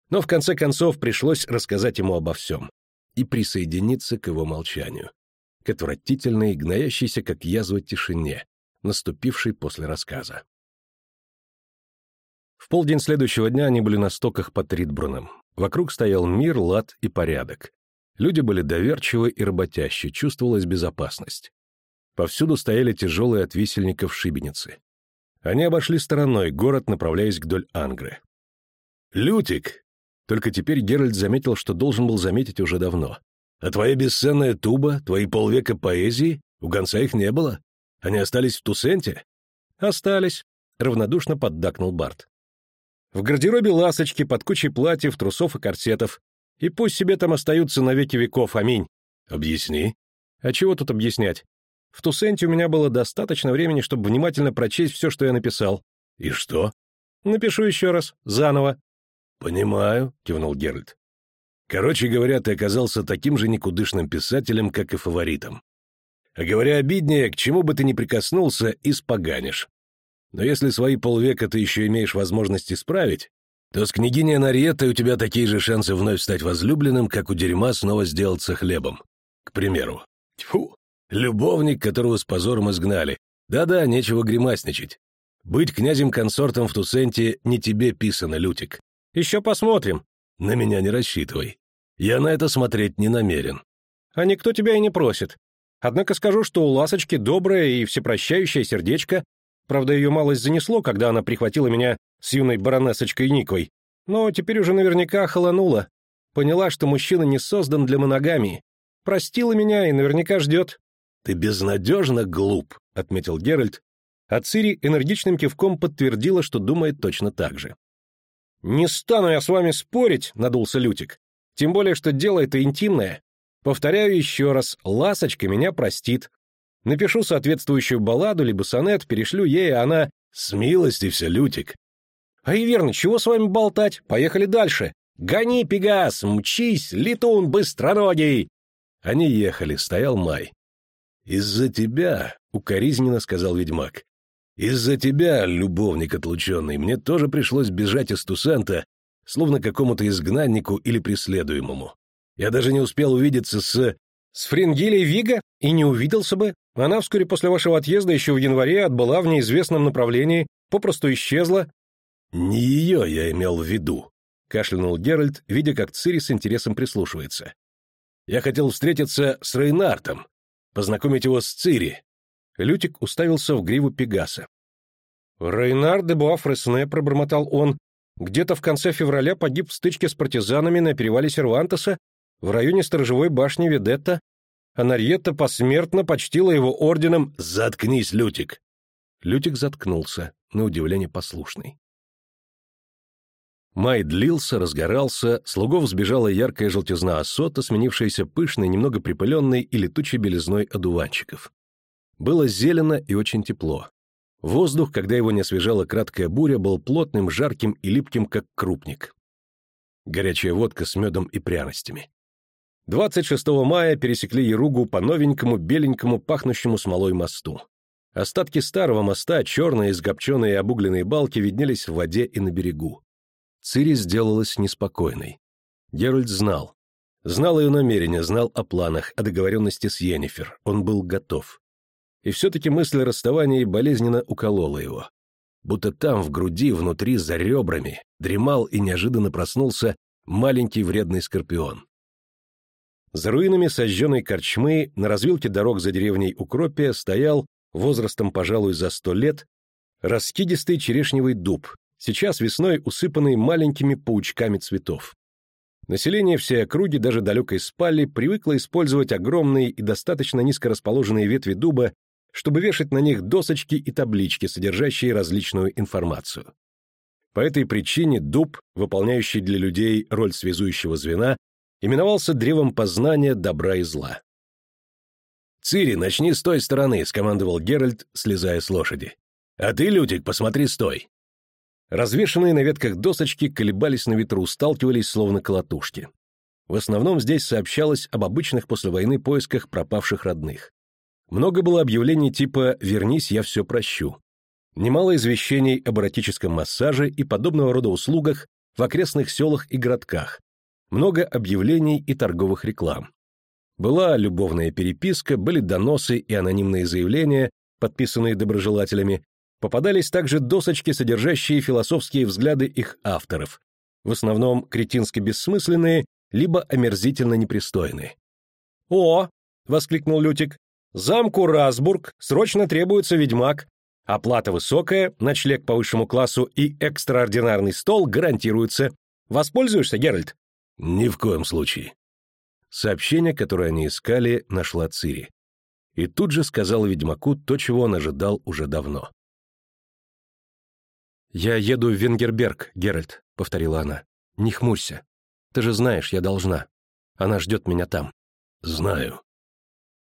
Но в конце концов пришлось рассказать ему обо всем и присоединиться к его молчанию, к отвратительной, гноящейся как язва тишине, наступившей после рассказа. В полдень следующего дня они были на стоках под Ридбруном. Вокруг стоял мир, лад и порядок. Люди были доверчивы и работящие, чувствовалась безопасность. Повсюду стояли тяжелые от висельников шибеницы. Они обошли стороной город, направляясь вдоль Ангры. «Лютик!» Только теперь Геральт заметил, что должен был заметить уже давно. «А твоя бесценная туба, твои полвека поэзии? У гонца их не было? Они остались в Тусенте?» «Остались», — равнодушно поддакнул Барт. В гардеробе ласочки под кучей платьев, трусов и корсетов. И пусть себе там остаются на веки веков, аминь. Объясни. А чего тут объяснять? В Тусенте у меня было достаточно времени, чтобы внимательно прочесть все, что я написал. И что? Напишу еще раз, заново. Понимаю, кивнул Геральт. Короче говоря, ты оказался таким же никудышным писателем, как и фаворитом. А говоря обиднее, к чему бы ты ни прикоснулся, испоганишь. Но если свои полвека ты еще имеешь возможность исправить, то с княгиней Анариетой у тебя такие же шансы вновь стать возлюбленным, как у дерьма снова сделаться хлебом. К примеру. Тьфу, Любовник, которого с позором изгнали. Да-да, нечего гримасничать. Быть князем-консортом в Тусенте не тебе писано, Лютик. Еще посмотрим. На меня не рассчитывай. Я на это смотреть не намерен. А никто тебя и не просит. Однако скажу, что у Ласочки доброе и всепрощающее сердечко. Правда, ее малость занесло, когда она прихватила меня с юной баронесочкой Никой. Но теперь уже наверняка холонула. Поняла, что мужчина не создан для моногамии. Простила меня и наверняка ждет. «Ты безнадежно глуп», — отметил Геральт, а Цири энергичным кивком подтвердила, что думает точно так же. «Не стану я с вами спорить», — надулся Лютик. «Тем более, что дело это интимное. Повторяю еще раз, Ласочка меня простит. Напишу соответствующую балладу либо сонет, перешлю ей, а она... С милости все, Лютик. А и верно, чего с вами болтать? Поехали дальше. Гони, Пегас, мчись, летун быстроногий. Они ехали, стоял май. «Из-за тебя», — укоризненно сказал ведьмак, — «из-за тебя, любовник отлученный, мне тоже пришлось бежать из Тусента, словно какому-то изгнаннику или преследуемому. Я даже не успел увидеться с... С Фрингилей Вига? И не увиделся бы. Она вскоре после вашего отъезда еще в январе отбыла в неизвестном направлении, попросту исчезла. Не ее я имел в виду, кашлянул Геральт, видя, как Цири с интересом прислушивается. Я хотел встретиться с Рейнартом, познакомить его с Цири. Лютик уставился в гриву Пегаса. «Рейнар де Буафресне», — пробормотал он, — «где-то в конце февраля погиб в стычке с партизанами на перевале Сервантеса в районе сторожевой башни Ведетта, а Нарьетта посмертно почтила его орденом «Заткнись, Лютик!» Лютик заткнулся, на удивление послушный. Май длился, разгорался, слугов сбежала яркая желтизна осота, сменившаяся пышной, немного припыленной и летучей белизной одуванчиков. Было зелено и очень тепло. Воздух, когда его не освежала краткая буря, был плотным, жарким и липким, как крупник. Горячая водка с медом и пряностями. 26 мая пересекли Яругу по новенькому, беленькому, пахнущему смолой мосту. Остатки старого моста, черные, изгопченные и обугленные балки виднелись в воде и на берегу. Цири сделалась неспокойной. Геральт знал. Знал ее намерения, знал о планах, о договоренности с Йеннифер. Он был готов. И все-таки мысль о расставании болезненно уколола его. Будто там, в груди, внутри, за ребрами, дремал и неожиданно проснулся маленький вредный скорпион. За руинами сожженной корчмы на развилке дорог за деревней Укропия стоял, возрастом, пожалуй, за сто лет, раскидистый черешневый дуб, сейчас весной усыпанный маленькими паучками цветов. Население всей округи, даже далекой спали, привыкло использовать огромные и достаточно низко расположенные ветви дуба, чтобы вешать на них досочки и таблички, содержащие различную информацию. По этой причине дуб, выполняющий для людей роль связующего звена, именовался древом познания добра и зла. «Цири, начни с той стороны», — скомандовал Геральт, слезая с лошади. «А ты, Лютик, посмотри стой». Развешенные на ветках досочки колебались на ветру, сталкивались словно колотушки. В основном здесь сообщалось об обычных после войны поисках пропавших родных. Много было объявлений типа «Вернись, я все прощу». Немало извещений об эротическом массаже и подобного рода услугах в окрестных селах и городках, много объявлений и торговых реклам. Была любовная переписка, были доносы и анонимные заявления, подписанные доброжелателями, попадались также досочки, содержащие философские взгляды их авторов, в основном кретински бессмысленные, либо омерзительно непристойные. «О!» — воскликнул Лютик. «Замку Расбург срочно требуется ведьмак. Оплата высокая, ночлег по высшему классу и экстраординарный стол гарантируются. Воспользуешься, Геральт?» Ни в коем случае. Сообщение, которое они искали, нашла Цири. И тут же сказала ведьмаку то, чего он ожидал уже давно. «Я еду в Венгерберг, Геральт», — повторила она. «Не хмурься. Ты же знаешь, я должна. Она ждет меня там». «Знаю».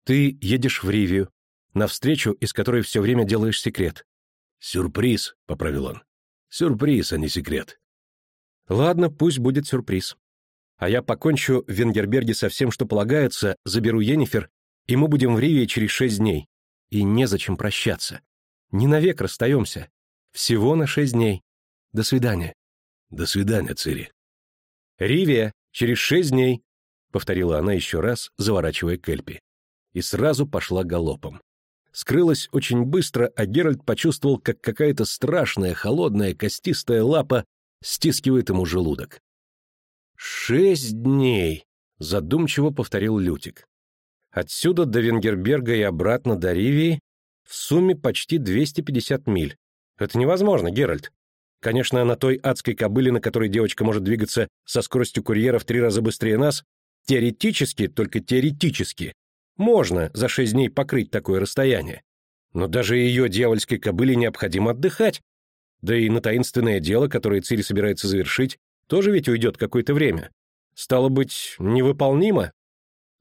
«Ты едешь в Ривию, на встречу, из которой все время делаешь секрет». «Сюрприз», — поправил он. «Сюрприз, а не секрет». «Ладно, пусть будет сюрприз а я покончу в Венгерберге со всем, что полагается, заберу Енифер, и мы будем в Ривии через шесть дней. И незачем прощаться. Не навек расстаемся. Всего на шесть дней. До свидания. До свидания, Цири. Ривия, через шесть дней, — повторила она еще раз, заворачивая к Эльпи. и сразу пошла галопом. Скрылась очень быстро, а Геральт почувствовал, как какая-то страшная, холодная, костистая лапа стискивает ему желудок. «Шесть дней!» — задумчиво повторил Лютик. «Отсюда до Венгерберга и обратно до Ривии в сумме почти 250 миль. Это невозможно, Геральт. Конечно, на той адской кобыле, на которой девочка может двигаться со скоростью курьера в три раза быстрее нас, теоретически, только теоретически, можно за шесть дней покрыть такое расстояние. Но даже ее дьявольской кобыле необходимо отдыхать. Да и на таинственное дело, которое Цири собирается завершить, тоже ведь уйдет какое-то время. Стало быть, невыполнимо?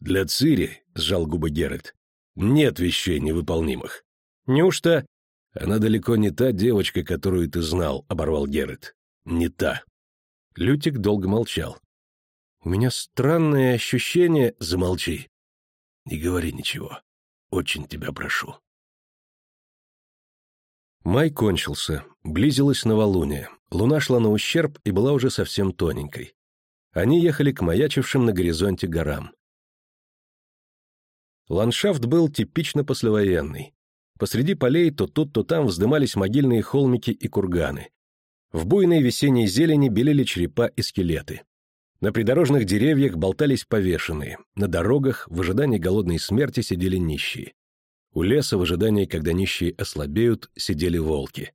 Для Цири, — сжал губы Геральт, — нет вещей невыполнимых. Неужто... Она далеко не та девочка, которую ты знал, — оборвал Геральт. Не та. Лютик долго молчал. У меня странное ощущение... Замолчи. Не говори ничего. Очень тебя прошу. Май кончился. Близилась новолуние. Луна шла на ущерб и была уже совсем тоненькой. Они ехали к маячившим на горизонте горам. Ландшафт был типично послевоенный. Посреди полей то тут, то там вздымались могильные холмики и курганы. В буйной весенней зелени белели черепа и скелеты. На придорожных деревьях болтались повешенные, на дорогах в ожидании голодной смерти сидели нищие. У леса в ожидании, когда нищие ослабеют, сидели волки.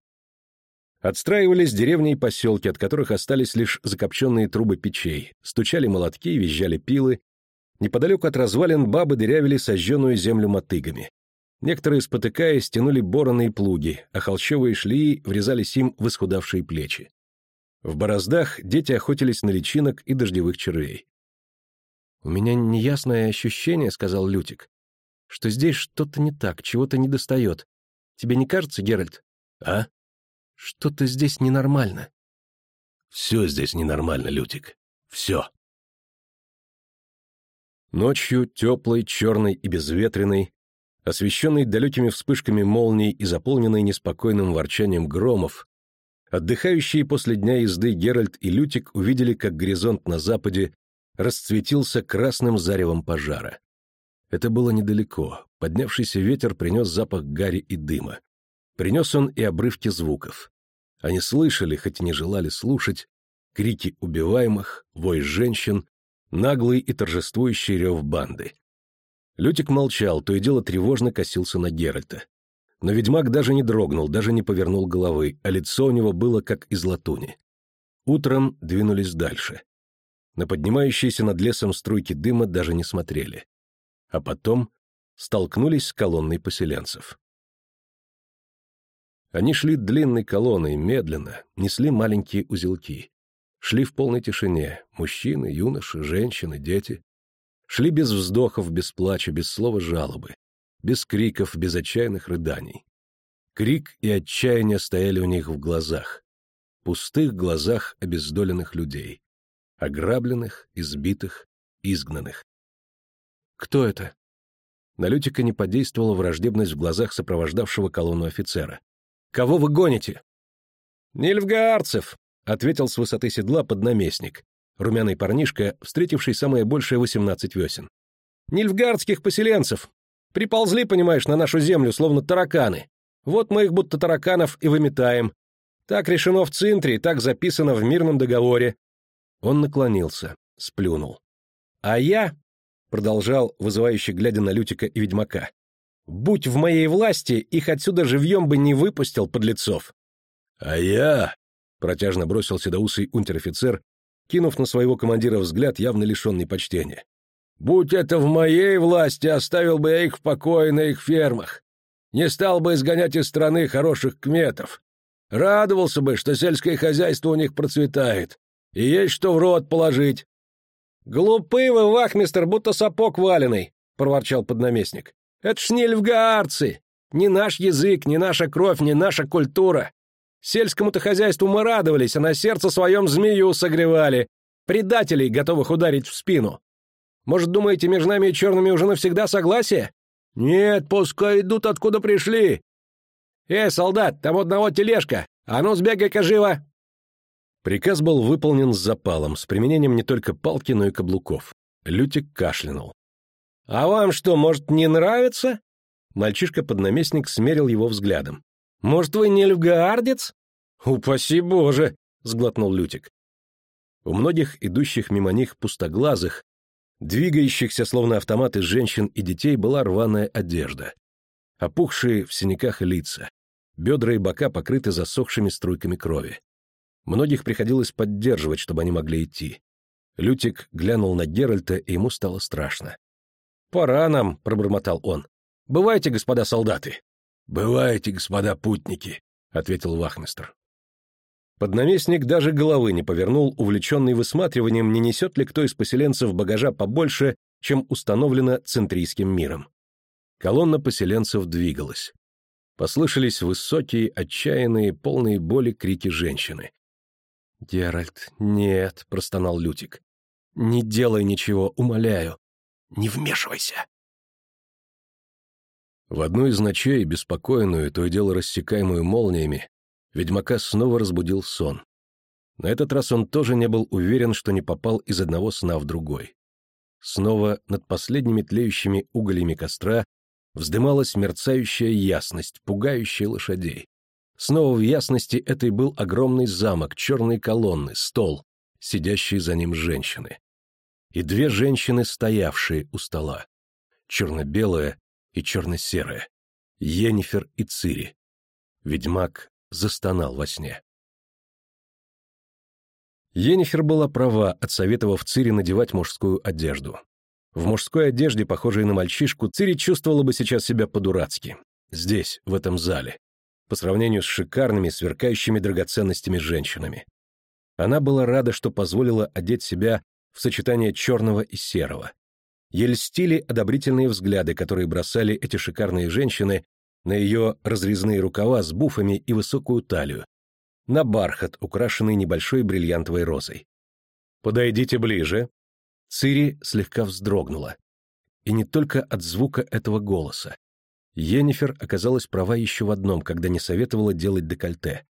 Отстраивались деревни и поселки, от которых остались лишь закопченные трубы печей, стучали молотки, визжали пилы. Неподалеку от развалин бабы дырявили сожженную землю мотыгами. Некоторые, спотыкаясь, тянули бороны и плуги, а холщовые шлии врезались им в исхудавшие плечи. В бороздах дети охотились на личинок и дождевых червей. «У меня неясное ощущение», — сказал Лютик, — «что здесь что-то не так, чего-то недостает. Тебе не кажется, Геральт?» «А?» «Что-то здесь ненормально». «Все здесь ненормально, Лютик. Все». Ночью, теплой, черной и безветренной, освещенной далекими вспышками молний и заполненной неспокойным ворчанием громов, Отдыхающие после дня езды Геральт и Лютик увидели, как горизонт на западе расцветился красным заревом пожара. Это было недалеко. Поднявшийся ветер принес запах гари и дыма. Принес он и обрывки звуков. Они слышали, хоть и не желали слушать, крики убиваемых, вой женщин, наглый и торжествующий рев банды. Лютик молчал, то и дело тревожно косился на Геральта. Но ведьмак даже не дрогнул, даже не повернул головы, а лицо у него было как из латуни. Утром двинулись дальше. На поднимающиеся над лесом струйки дыма даже не смотрели. А потом столкнулись с колонной поселенцев. Они шли длинной колонной, медленно, несли маленькие узелки. Шли в полной тишине, мужчины, юноши, женщины, дети. Шли без вздохов, без плача, без слова жалобы без криков, без отчаянных рыданий. Крик и отчаяние стояли у них в глазах, пустых глазах обездоленных людей, ограбленных, избитых, изгнанных. «Кто это?» На Лютика не подействовала враждебность в глазах сопровождавшего колонну офицера. «Кого вы гоните?» «Нильфгаарцев», — ответил с высоты седла поднаместник, румяный парнишка, встретивший самое большее восемнадцать весен. «Нильфгардских поселенцев, Приползли, понимаешь, на нашу землю, словно тараканы. Вот мы их будто тараканов и выметаем. Так решено в центре и так записано в мирном договоре». Он наклонился, сплюнул. «А я», — продолжал, вызывающий глядя на Лютика и Ведьмака, «будь в моей власти, их отсюда живьем бы не выпустил, подлецов». «А я», — протяжно бросил седоусый унтер-офицер, кинув на своего командира взгляд, явно лишенный почтения. Будь это в моей власти, оставил бы я их в покое на их фермах. Не стал бы изгонять из страны хороших кметов. Радовался бы, что сельское хозяйство у них процветает, и есть что в рот положить. — Глупы вы, вахмистер, будто сапог валеный, — проворчал поднаместник. — Это ж не львгаарцы, не наш язык, не наша кровь, не наша культура. Сельскому-то хозяйству мы радовались, а на сердце своем змею согревали, предателей, готовых ударить в спину. Может, думаете, между нами и черными уже навсегда согласие? Нет, пускай идут, откуда пришли. Эй, солдат, там одного тележка. А ну, сбегай-ка живо!» Приказ был выполнен с запалом, с применением не только палки, но и каблуков. Лютик кашлянул. «А вам что, может, не нравится?» Мальчишка-поднаместник смерил его взглядом. «Может, вы не львгаардец?» «Упаси Боже!» — сглотнул Лютик. У многих идущих мимо них пустоглазых, двигающихся словно автоматы женщин и детей была рваная одежда. Опухшие в синяках лица, бедра и бока покрыты засохшими струйками крови. Многих приходилось поддерживать, чтобы они могли идти. Лютик глянул на Геральта, и ему стало страшно. «Пора нам», — пробормотал он. «Бывайте, господа солдаты». «Бывайте, господа путники», — ответил вахмистр. Поднаместник даже головы не повернул, увлеченный высматриванием, не несет ли кто из поселенцев багажа побольше, чем установлено центрийским миром. Колонна поселенцев двигалась. Послышались высокие, отчаянные, полные боли крики женщины. «Геральт, нет», — простонал Лютик. «Не делай ничего, умоляю. Не вмешивайся». В одну из ночей, беспокойную, то и дело рассекаемую молниями, ведьмака снова разбудил сон. На этот раз он тоже не был уверен, что не попал из одного сна в другой. Снова над последними тлеющими угольями костра вздымалась мерцающая ясность, пугающая лошадей. Снова в ясности этой был огромный замок, черные колонны, стол, сидящие за ним женщины. И две женщины, стоявшие у стола. Черно-белая и черно-серая. Енифер и Цири. Ведьмак застонал во сне. Енифер была права, отсоветовав Цири надевать мужскую одежду. В мужской одежде, похожей на мальчишку, Цири чувствовала бы сейчас себя по-дурацки. Здесь, в этом зале. По сравнению с шикарными, сверкающими драгоценностями женщинами. Она была рада, что позволила одеть себя в сочетание черного и серого. Ей льстили одобрительные взгляды, которые бросали эти шикарные женщины на ее разрезные рукава с буфами и высокую талию, на бархат, украшенный небольшой бриллиантовой розой. «Подойдите ближе». Цири слегка вздрогнула. И не только от звука этого голоса. Енифер оказалась права еще в одном, когда не советовала делать декольте.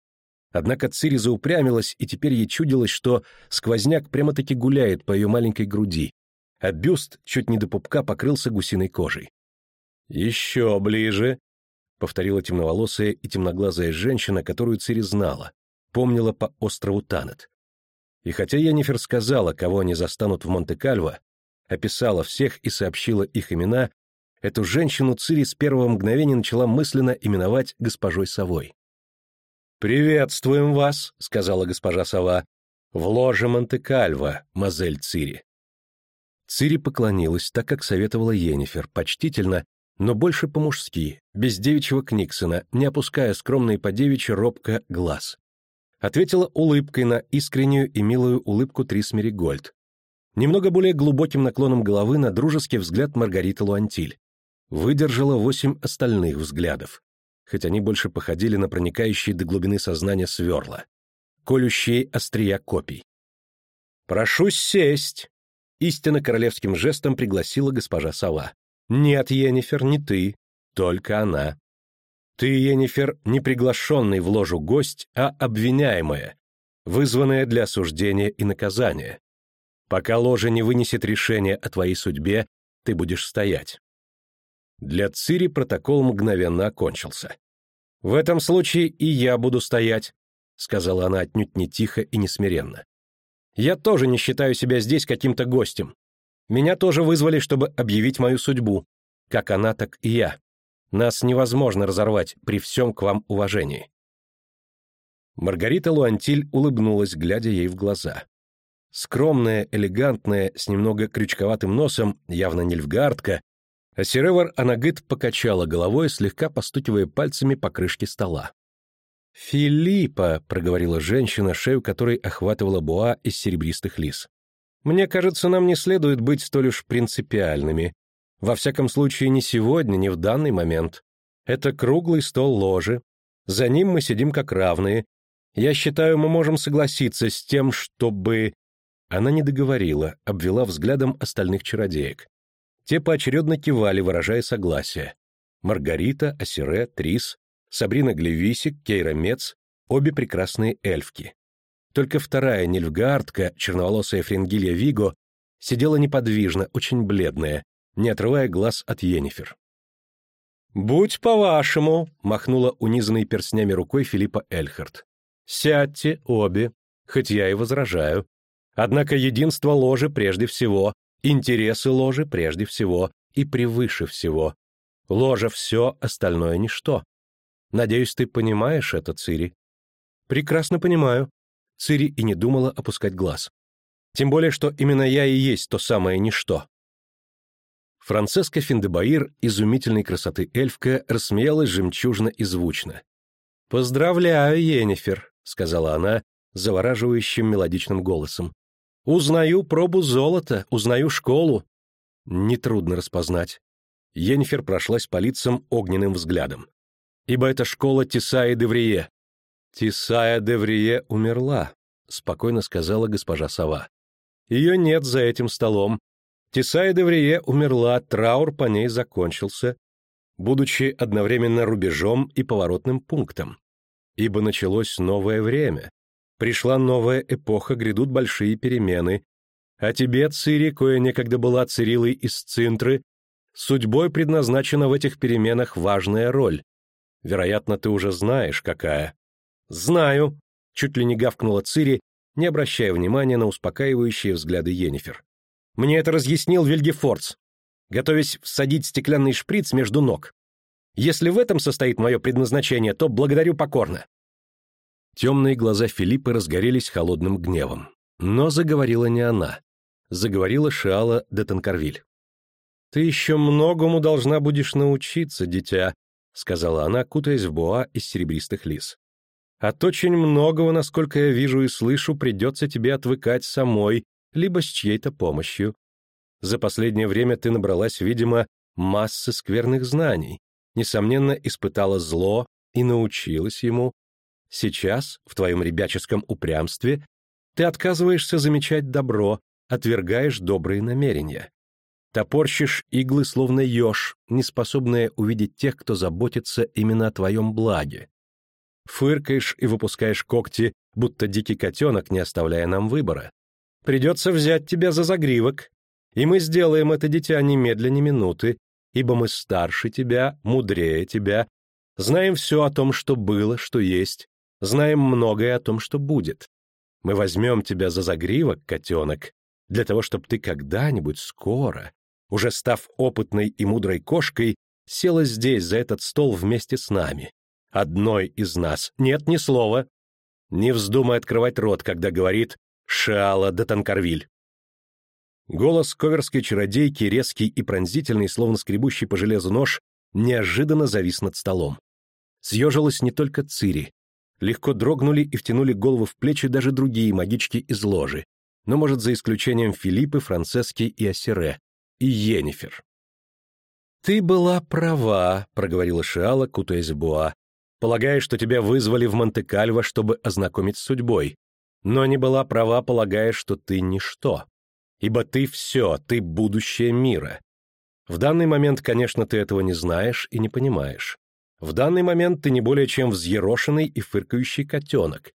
Однако Цири заупрямилась, и теперь ей чудилось, что сквозняк прямо-таки гуляет по ее маленькой груди, а бюст чуть не до пупка покрылся гусиной кожей. «Еще ближе», повторила темноволосая и темноглазая женщина, которую Цири знала, помнила по острову Танет. И хотя Йеннифер сказала, кого они застанут в Монте-Кальво, описала всех и сообщила их имена, эту женщину Цири с первого мгновения начала мысленно именовать госпожой Совой. «Приветствуем вас», — сказала госпожа Сова, — «в ложе Монте-Кальво, мазель Цири». Цири поклонилась, так как советовала Йеннифер, почтительно но больше по-мужски, без девичьего книксона, не опуская скромные по девичьи робко глаз. Ответила улыбкой на искреннюю и милую улыбку Трис Меригольд. Немного более глубоким наклоном головы на дружеский взгляд Маргариты Луантиль. Выдержала восемь остальных взглядов, хоть они больше походили на проникающие до глубины сознания сверла, колющие острия копий. «Прошу сесть!» Истинно королевским жестом пригласила госпожа Сова. «Нет, Енифер, не ты, только она. Ты, Енифер, не приглашенный в ложу гость, а обвиняемая, вызванная для осуждения и наказания. Пока ложа не вынесет решение о твоей судьбе, ты будешь стоять». Для Цири протокол мгновенно окончился. «В этом случае и я буду стоять», — сказала она отнюдь не тихо и не смиренно. «Я тоже не считаю себя здесь каким-то гостем. Меня тоже вызвали, чтобы объявить мою судьбу. Как она, так и я. Нас невозможно разорвать при всем к вам уважении». Маргарита Луантиль улыбнулась, глядя ей в глаза. Скромная, элегантная, с немного крючковатым носом, явно не а Серевар Анагыт покачала головой, слегка постукивая пальцами по крышке стола. «Филиппа», — проговорила женщина, шею которой охватывала буа из серебристых лис. Мне кажется, нам не следует быть столь уж принципиальными. Во всяком случае, не сегодня, не в данный момент. Это круглый стол ложи. За ним мы сидим как равные. Я считаю, мы можем согласиться с тем, чтобы...» Она не договорила, обвела взглядом остальных чародеек. Те поочередно кивали, выражая согласие. Маргарита, Асире, Трис, Сабрина Глевисик, Кейра Мец — обе прекрасные эльфки. Только вторая нильфгаардка, черноволосая Фрингилья Виго, сидела неподвижно, очень бледная, не отрывая глаз от Йеннифер. «Будь по-вашему», — махнула унизанной перстнями рукой Филиппа Эльхард. «Сядьте обе, хоть я и возражаю. Однако единство ложи прежде всего, интересы ложи прежде всего и превыше всего. Ложа все, остальное ничто. Надеюсь, ты понимаешь это, Цири?» «Прекрасно понимаю». Цири и не думала опускать глаз. «Тем более, что именно я и есть то самое ничто. Францеска Финдебаир, изумительной красоты эльфка, рассмеялась жемчужно и звучно. «Поздравляю, Енифер», — сказала она завораживающим мелодичным голосом. «Узнаю пробу золота, узнаю школу». Нетрудно распознать. Енифер прошлась по лицам огненным взглядом. «Ибо это школа Тесаи Деврие». «Тесая Деврие умерла», — спокойно сказала госпожа Сова. «Ее нет за этим столом, Тесая Деврие умерла, траур по ней закончился, будучи одновременно рубежом и поворотным пунктом. Ибо началось новое время, пришла новая эпоха, грядут большие перемены, а тебе, Цири, кое некогда была Цирилой из Цинтры, судьбой предназначена в этих переменах важная роль. Вероятно, ты уже знаешь, какая. «Знаю», — чуть ли не гавкнула Цири, не обращая внимания на успокаивающие взгляды Йеннифер. Мне это разъяснил Вильгефордс, готовясь всадить стеклянный шприц между ног. Если в этом состоит мое предназначение, то благодарю покорно». Темные глаза Филиппа разгорелись холодным гневом. Но заговорила не она. Заговорила Шиала де Танкарвиль. «Ты еще многому должна будешь научиться, дитя», — сказала она, кутаясь в буа из серебристых лис. «От очень многого, насколько я вижу и слышу, придется тебе отвыкать самой, либо с чьей-то помощью. За последнее время ты набралась, видимо, массы скверных знаний, несомненно, испытала зло и научилась ему. Сейчас, в твоем ребяческом упрямстве, ты отказываешься замечать добро, отвергаешь добрые намерения. Топорщишь иглы, словно еж, неспособная увидеть тех, кто заботится именно о твоем благе. Фыркаешь и выпускаешь когти, будто дикий котенок, не оставляя нам выбора. Придется взять тебя за загривок, и мы сделаем это дитя немедленно минуты, ибо мы старше тебя, мудрее тебя, знаем все о том, что было, что есть, знаем многое о том, что будет. Мы возьмем тебя за загривок, котенок, для того, чтобы ты когда-нибудь скоро, уже став опытной и мудрой кошкой, села здесь, за этот стол вместе с нами. Одной из нас. Нет ни слова. Не вздумай открывать рот, когда говорит Шиала де Танкарвиль. Голос коверской чародейки, резкий и пронзительный, словно скребущий по железу нож, неожиданно завис над столом. Съежилась не только Цири. Легко дрогнули и втянули голову в плечи даже другие магички из ложи, но, может, за исключением Филиппы, Францески и Ассере, и Йеннифер. «Ты была права», — проговорила Шиала, кутаясь в буа, полагая, что тебя вызвали в Монте-Кальво, чтобы ознакомить с судьбой, но не была права, полагая, что ты ничто. Ибо ты все, ты будущее мира. В данный момент, конечно, ты этого не знаешь и не понимаешь. В данный момент ты не более чем взъерошенный и фыркающий котенок.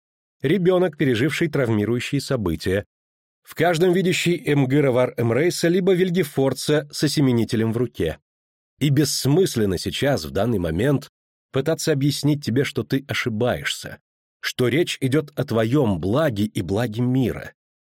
Ребенок, переживший травмирующие события. В каждом видящий Эмгыровар Эмрейса либо Вильгефорца с осеменителем в руке. И бессмысленно сейчас, в данный момент, пытаться объяснить тебе, что ты ошибаешься, что речь идет о твоем благе и благе мира.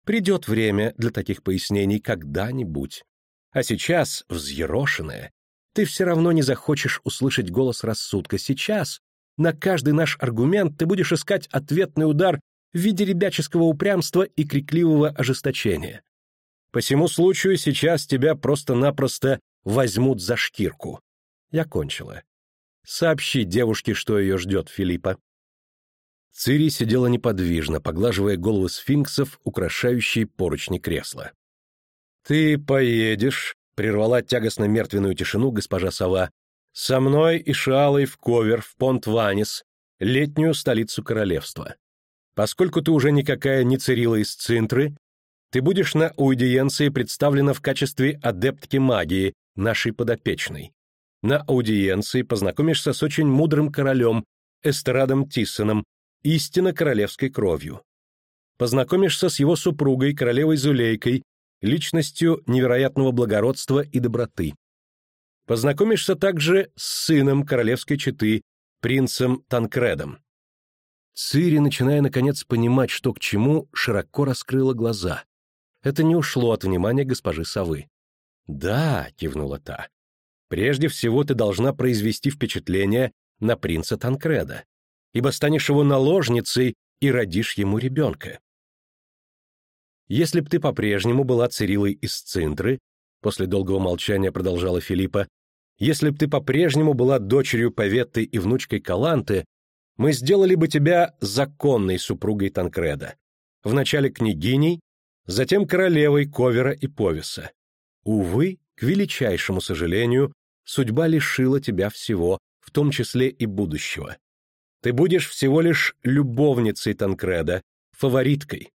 Придет время для таких пояснений когда-нибудь. А сейчас, взъерошенная, ты все равно не захочешь услышать голос рассудка. Сейчас на каждый наш аргумент ты будешь искать ответный удар в виде ребяческого упрямства и крикливого ожесточения. По всему случаю сейчас тебя просто-напросто возьмут за шкирку. Я кончила. Сообщи девушке, что ее ждет, Филиппа. Цири сидела неподвижно, поглаживая головы сфинксов, украшающие поручни кресла. «Ты поедешь», — прервала тягостно мертвенную тишину госпожа Сова, «со мной и Шалой в Ковер, в Понт-Ванис, летнюю столицу королевства. Поскольку ты уже никакая не Цирила из Цинтры, ты будешь на аудиенции представлена в качестве адептки магии, нашей подопечной. На аудиенции познакомишься с очень мудрым королем, Эстрадом Тиссоном, истинно королевской кровью. Познакомишься с его супругой, королевой Зулейкой, личностью невероятного благородства и доброты. Познакомишься также с сыном королевской четы, принцем Танкредом. Цири, начиная наконец понимать, что к чему, широко раскрыла глаза. Это не ушло от внимания госпожи совы. «Да», — кивнула та, — «прежде всего ты должна произвести впечатление на принца Танкреда, ибо станешь его наложницей и родишь ему ребенка. Если б ты по-прежнему была Цирилой из Цинтры, после долгого молчания продолжала Филиппа, если б ты по-прежнему была дочерью Паветты и внучкой Каланты, мы сделали бы тебя законной супругой Танкреда, вначале княгиней, затем королевой Ковера и Повеса. Увы, к величайшему сожалению, судьба лишила тебя всего, в том числе и будущего. Ты будешь всего лишь любовницей Танкреда, фавориткой.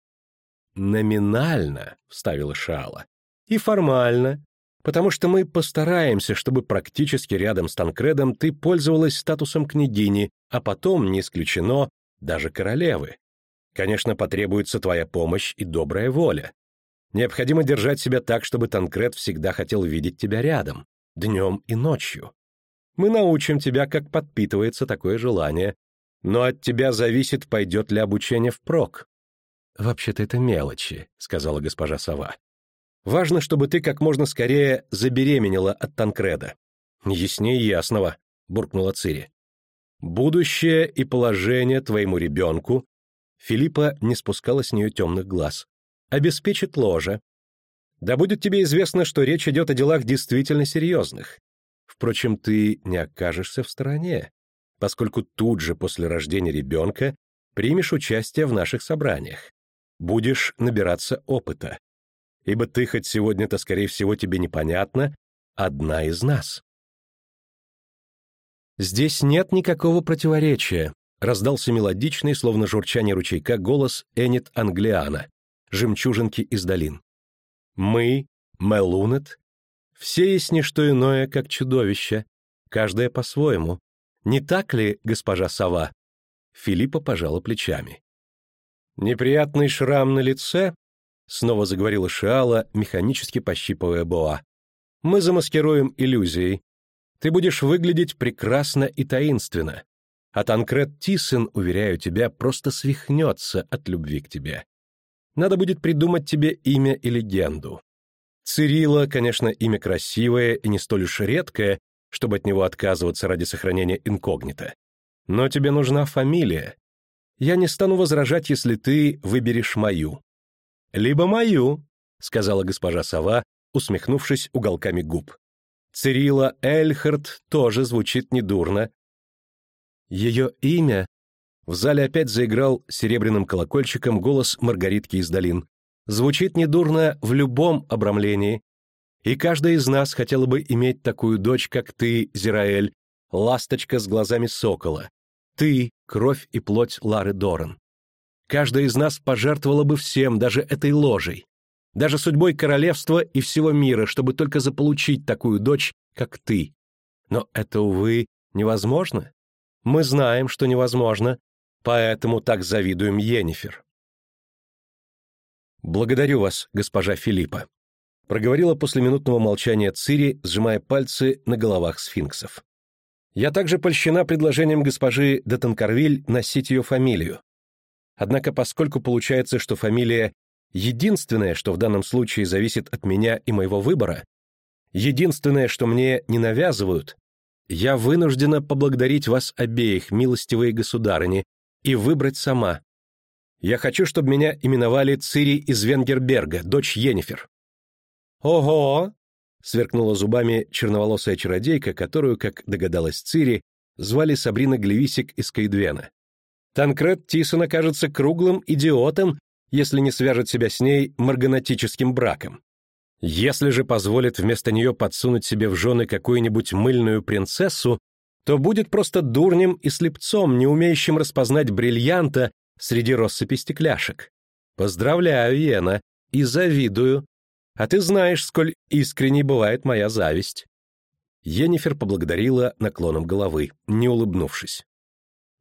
«Номинально», — вставила Шаала, — «и формально, потому что мы постараемся, чтобы практически рядом с Танкредом ты пользовалась статусом княгини, а потом, не исключено, даже королевы. Конечно, потребуется твоя помощь и добрая воля. Необходимо держать себя так, чтобы Танкред всегда хотел видеть тебя рядом, днем и ночью. Мы научим тебя, как подпитывается такое желание, но от тебя зависит, пойдет ли обучение впрок. «Вообще-то это мелочи», — сказала госпожа Сова. «Важно, чтобы ты как можно скорее забеременела от Танкреда». «Яснее ясного», — буркнула Цири. «Будущее и положение твоему ребенку...» Филиппа не спускала с нее темных глаз. «Обеспечит ложа. Да будет тебе известно, что речь идет о делах действительно серьезных. Впрочем, ты не окажешься в стороне, поскольку тут же после рождения ребенка примешь участие в наших собраниях будешь набираться опыта. Ибо ты, хоть сегодня-то, скорее всего, тебе непонятно, одна из нас. Здесь нет никакого противоречия, раздался мелодичный, словно журчание ручейка, голос Энит Англиана, жемчужинки из долин. Мы, Мелунет, все есть не что иное, как чудовище, каждое по-своему. Не так ли, госпожа сова? Филиппа пожала плечами. «Неприятный шрам на лице?» — снова заговорила Шиала, механически пощипывая Боа. «Мы замаскируем иллюзией. Ты будешь выглядеть прекрасно и таинственно. А Танкрет Тисен, уверяю тебя, просто свихнется от любви к тебе. Надо будет придумать тебе имя и легенду. Цирила, конечно, имя красивое и не столь уж редкое, чтобы от него отказываться ради сохранения инкогнито. Но тебе нужна фамилия, я не стану возражать, если ты выберешь мою». «Либо мою», — сказала госпожа Сова, усмехнувшись уголками губ. «Цирила Эльхард тоже звучит недурно». Ее имя... В зале опять заиграл серебряным колокольчиком голос Маргаритки из долин. Звучит недурно в любом обрамлении. И каждая из нас хотела бы иметь такую дочь, как ты, Зираэль, ласточка с глазами сокола, ты — кровь и плоть Лары Доран. Каждая из нас пожертвовала бы всем, даже этой ложей, даже судьбой королевства и всего мира, чтобы только заполучить такую дочь, как ты. Но это, увы, невозможно. Мы знаем, что невозможно, поэтому так завидуем Йеннифер. «Благодарю вас, госпожа Филиппа», — проговорила после минутного молчания Цири, сжимая пальцы на головах сфинксов. Я также польщена предложением госпожи де Танкарвиль носить ее фамилию. Однако, поскольку получается, что фамилия единственное, что в данном случае зависит от меня и моего выбора, единственное, что мне не навязывают, я вынуждена поблагодарить вас обеих, милостивые государыни, и выбрать сама. Я хочу, чтобы меня именовали Цири из Венгерберга, дочь Йеннифер. «Ого!» Сверкнула зубами черноволосая чародейка, которую, как догадалась Цири, звали Сабрина Глевисик из Кайдвена. Танкред Тисон окажется круглым идиотом, если не свяжет себя с ней марганатическим браком. Если же позволит вместо нее подсунуть себе в жены какую-нибудь мыльную принцессу, то будет просто дурнем и слепцом, не умеющим распознать бриллианта среди россыпи стекляшек. Поздравляю, Йена, и завидую, а ты знаешь, сколь искренней бывает моя зависть». Енифер поблагодарила наклоном головы, не улыбнувшись.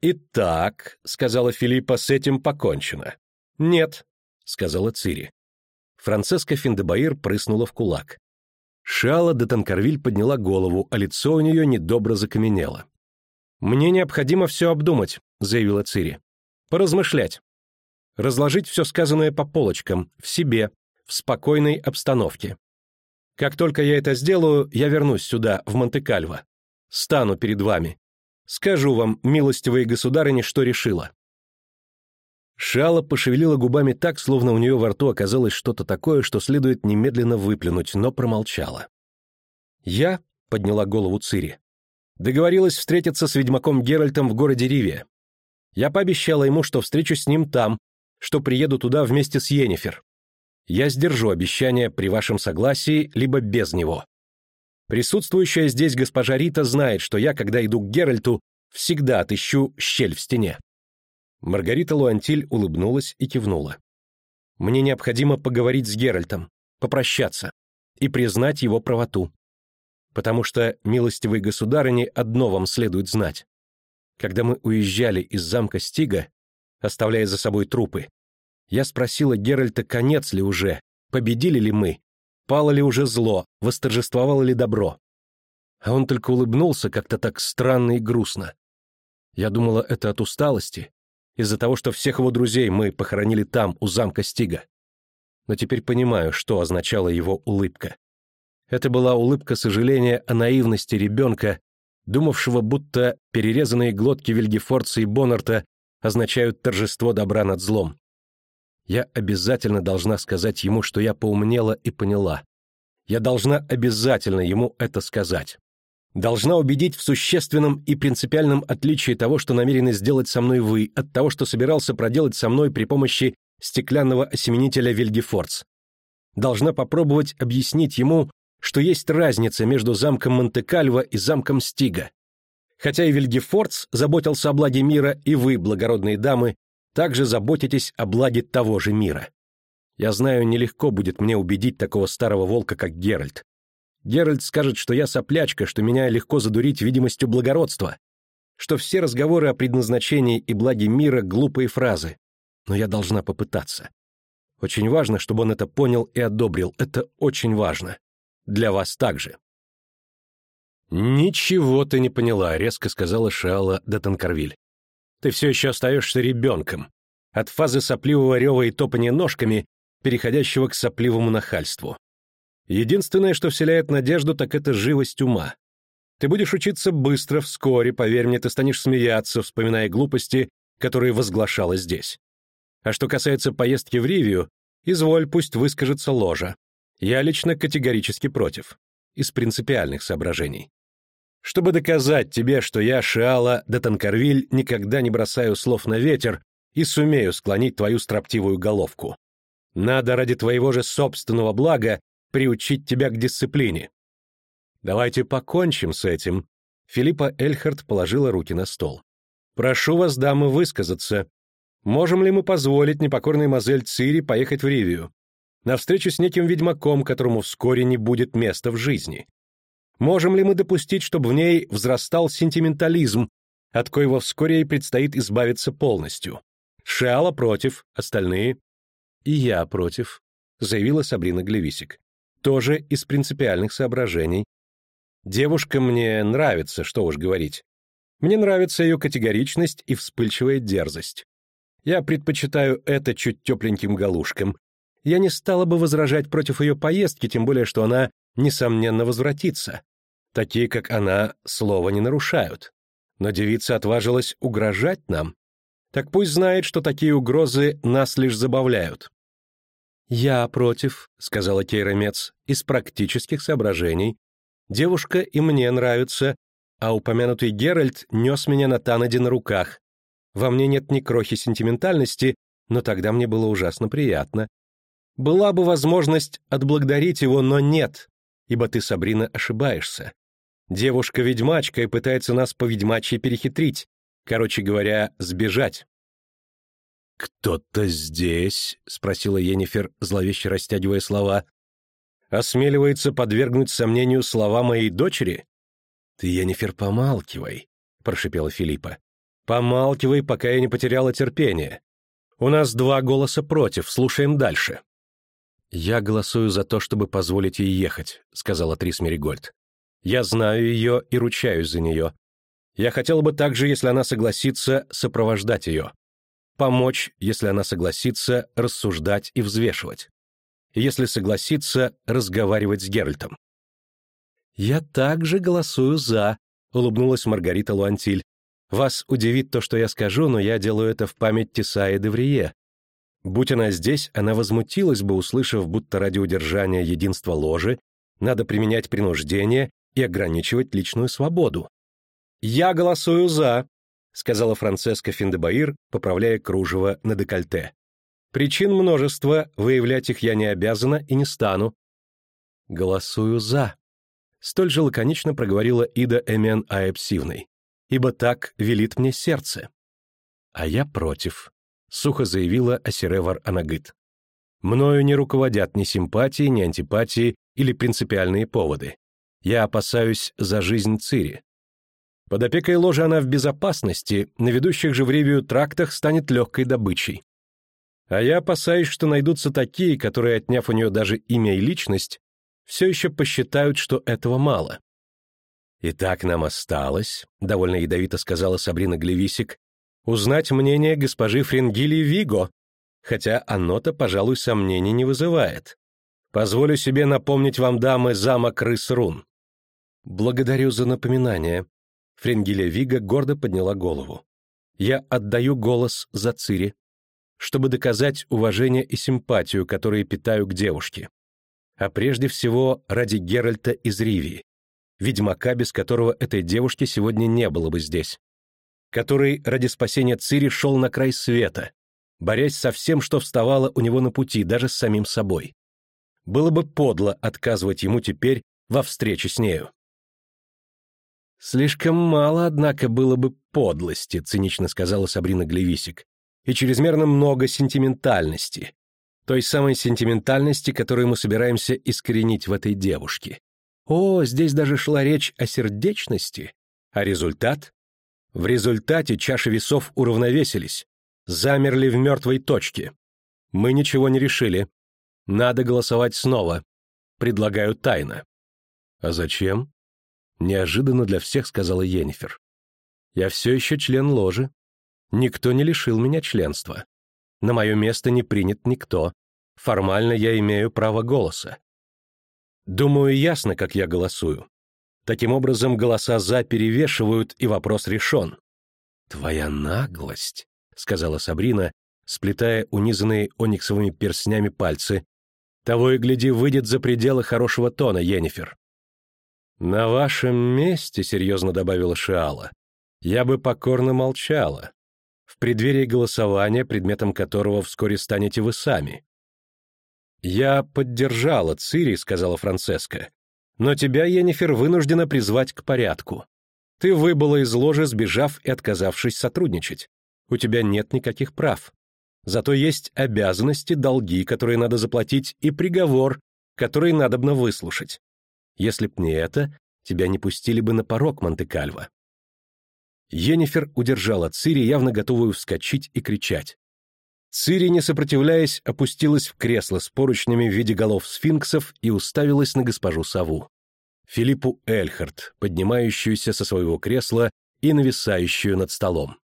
«Итак», — сказала Филиппа, — «с этим покончено». «Нет», — сказала Цири. Францеска Финдебаир прыснула в кулак. Шала де Танкарвиль подняла голову, а лицо у нее недобро закаменело. «Мне необходимо все обдумать», — заявила Цири. «Поразмышлять. Разложить все сказанное по полочкам, в себе, в спокойной обстановке. Как только я это сделаю, я вернусь сюда, в Монте-Кальво. Стану перед вами. Скажу вам, милостивые государыни, что решила». Шала пошевелила губами так, словно у нее во рту оказалось что-то такое, что следует немедленно выплюнуть, но промолчала. «Я», — подняла голову Цири, — договорилась встретиться с ведьмаком Геральтом в городе Риве. Я пообещала ему, что встречусь с ним там, что приеду туда вместе с Йеннифер. Я сдержу обещание при вашем согласии, либо без него. Присутствующая здесь госпожа Рита знает, что я, когда иду к Геральту, всегда отыщу щель в стене. Маргарита Луантиль улыбнулась и кивнула. «Мне необходимо поговорить с Геральтом, попрощаться и признать его правоту. Потому что, милостивой государыне, одно вам следует знать. Когда мы уезжали из замка Стига, оставляя за собой трупы, я спросила Геральта, конец ли уже, победили ли мы, пало ли уже зло, восторжествовало ли добро. А он только улыбнулся как-то так странно и грустно. Я думала, это от усталости, из-за того, что всех его друзей мы похоронили там, у замка Стига. Но теперь понимаю, что означала его улыбка. Это была улыбка сожаления о наивности ребенка, думавшего, будто перерезанные глотки Вильгефорца и Боннарта означают торжество добра над злом. Я обязательно должна сказать ему, что я поумнела и поняла. Я должна обязательно ему это сказать должна убедить в существенном и принципиальном отличии того, что намерены сделать со мной вы, от того, что собирался проделать со мной при помощи стеклянного осеменителя Вильгефордс. Должна попробовать объяснить ему, что есть разница между замком Монте-Кальво и замком Стига. Хотя и Вильгефордс заботился о благе мира, и вы, благородные дамы, также заботитесь о благе того же мира. Я знаю, нелегко будет мне убедить такого старого волка, как Геральт, Геральт скажет, что я соплячка, что меня легко задурить видимостью благородства, что все разговоры о предназначении и благе мира — глупые фразы. Но я должна попытаться. Очень важно, чтобы он это понял и одобрил. Это очень важно. Для вас также. «Ничего ты не поняла», — резко сказала Шиала де. «Ты все еще остаешься ребенком. От фазы сопливого рева и топания ножками, переходящего к сопливому нахальству. Единственное, что вселяет надежду, так это живость ума. Ты будешь учиться быстро, вскоре, поверь мне, ты станешь смеяться, вспоминая глупости, которые возглашала здесь. А что касается поездки в Ривию, изволь, пусть выскажется ложа. Я лично категорически против. Из принципиальных соображений. Чтобы доказать тебе, что я, Шиала де Танкарвиль, никогда не бросаю слов на ветер и сумею склонить твою строптивую головку. Надо ради твоего же собственного блага приучить тебя к дисциплине. Давайте покончим с этим. Филиппа Эльхард положила руки на стол. Прошу вас, дамы, высказаться. Можем ли мы позволить непокорной мазель Цири поехать в Ривию? На встречу с неким ведьмаком, которому вскоре не будет места в жизни. Можем ли мы допустить, чтобы в ней взрастал сентиментализм, от коего вскоре ей предстоит избавиться полностью? Шиала против, остальные. И я против, заявила Сабрина Глевисик тоже из принципиальных соображений. Девушка мне нравится, что уж говорить. Мне нравится ее категоричность и вспыльчивая дерзость. Я предпочитаю это чуть тепленьким галушкам. Я не стала бы возражать против ее поездки, тем более, что она, несомненно, возвратится. Такие, как она, слова не нарушают. Но девица отважилась угрожать нам. Так пусть знает, что такие угрозы нас лишь забавляют. «Я против», — сказала Кейра Мец, — «из практических соображений. Девушка и мне нравится, а упомянутый Геральт нес меня на Танаде на руках. Во мне нет ни крохи сентиментальности, но тогда мне было ужасно приятно. Была бы возможность отблагодарить его, но нет, ибо ты, Сабрина, ошибаешься. Девушка-ведьмачка и пытается нас по ведьмачьи перехитрить, короче говоря, сбежать. «Кто-то здесь?» — спросила Енифер, зловеще растягивая слова. «Осмеливается подвергнуть сомнению слова моей дочери?» «Ты, Енифер, помалкивай», — прошипела Филиппа. «Помалкивай, пока я не потеряла терпение. У нас два голоса против, слушаем дальше». «Я голосую за то, чтобы позволить ей ехать», — сказала Трис Меригольд. «Я знаю ее и ручаюсь за нее. Я хотел бы также, если она согласится, сопровождать ее. Помочь, если она согласится, рассуждать и взвешивать. Если согласится, разговаривать с Геральтом». «Я также голосую за», — улыбнулась Маргарита Луантиль. «Вас удивит то, что я скажу, но я делаю это в память Тесаи де Врие, Будь она здесь, она возмутилась бы, услышав, будто ради удержания единства ложи надо применять принуждение и ограничивать личную свободу. «Я голосую за», — сказала Францеска Финдебаир, поправляя кружево на декольте. «Причин множество, выявлять их я не обязана и не стану». «Голосую за», — столь же лаконично проговорила Ида Эмен Аэпсивной, «ибо так велит мне сердце». «А я против», сухо заявила Асиревар Анагыт. «Мною не руководят ни симпатии, ни антипатии или принципиальные поводы. Я опасаюсь за жизнь Цири. Под опекой ложи она в безопасности, на ведущих же в ревию трактах станет легкой добычей. А я опасаюсь, что найдутся такие, которые, отняв у нее даже имя и личность, все еще посчитают, что этого мало. «И так нам осталось», — довольно ядовито сказала Сабрина Глевисик, узнать мнение госпожи Фрингили Виго, хотя оно-то, пожалуй, сомнений не вызывает. Позволю себе напомнить вам, дамы, замок Рыс-Рун. Благодарю за напоминание. Фрингилия Виго гордо подняла голову. Я отдаю голос за Цири, чтобы доказать уважение и симпатию, которые питаю к девушке. А прежде всего ради Геральта из Ривии, ведьмака, без которого этой девушки сегодня не было бы здесь который ради спасения Цири шел на край света, борясь со всем, что вставало у него на пути, даже с самим собой. Было бы подло отказывать ему теперь во встрече с нею. «Слишком мало, однако, было бы подлости», — цинично сказала Сабрина Глевисик, «и чрезмерно много сентиментальности, той самой сентиментальности, которую мы собираемся искоренить в этой девушке. О, здесь даже шла речь о сердечности, а результат в результате чаши весов уравновесились, замерли в мертвой точке. Мы ничего не решили. Надо голосовать снова. Предлагаю тайно. А зачем? Неожиданно для всех сказала Йеннифер. Я все еще член ложи. Никто не лишил меня членства. На мое место не принят никто. Формально я имею право голоса. Думаю, ясно, как я голосую. Таким образом, голоса «за» перевешивают, и вопрос решен. «Твоя наглость», — сказала Сабрина, сплетая унизанные ониксовыми перстнями пальцы. «Того и гляди, выйдет за пределы хорошего тона, Йеннифер». «На вашем месте», — серьезно добавила Шиала, — «я бы покорно молчала. В преддверии голосования, предметом которого вскоре станете вы сами». «Я поддержала Цири», — сказала Францеска, но тебя, Йеннифер, вынуждена призвать к порядку. Ты выбыла из ложи, сбежав и отказавшись сотрудничать. У тебя нет никаких прав. Зато есть обязанности, долги, которые надо заплатить, и приговор, который надобно выслушать. Если б не это, тебя не пустили бы на порог Монте-Кальво. Йеннифер удержала Цири, явно готовую вскочить и кричать. Цири, не сопротивляясь, опустилась в кресло с поручнями в виде голов сфинксов и уставилась на госпожу Саву. Филиппу Эльхард, поднимающуюся со своего кресла и нависающую над столом.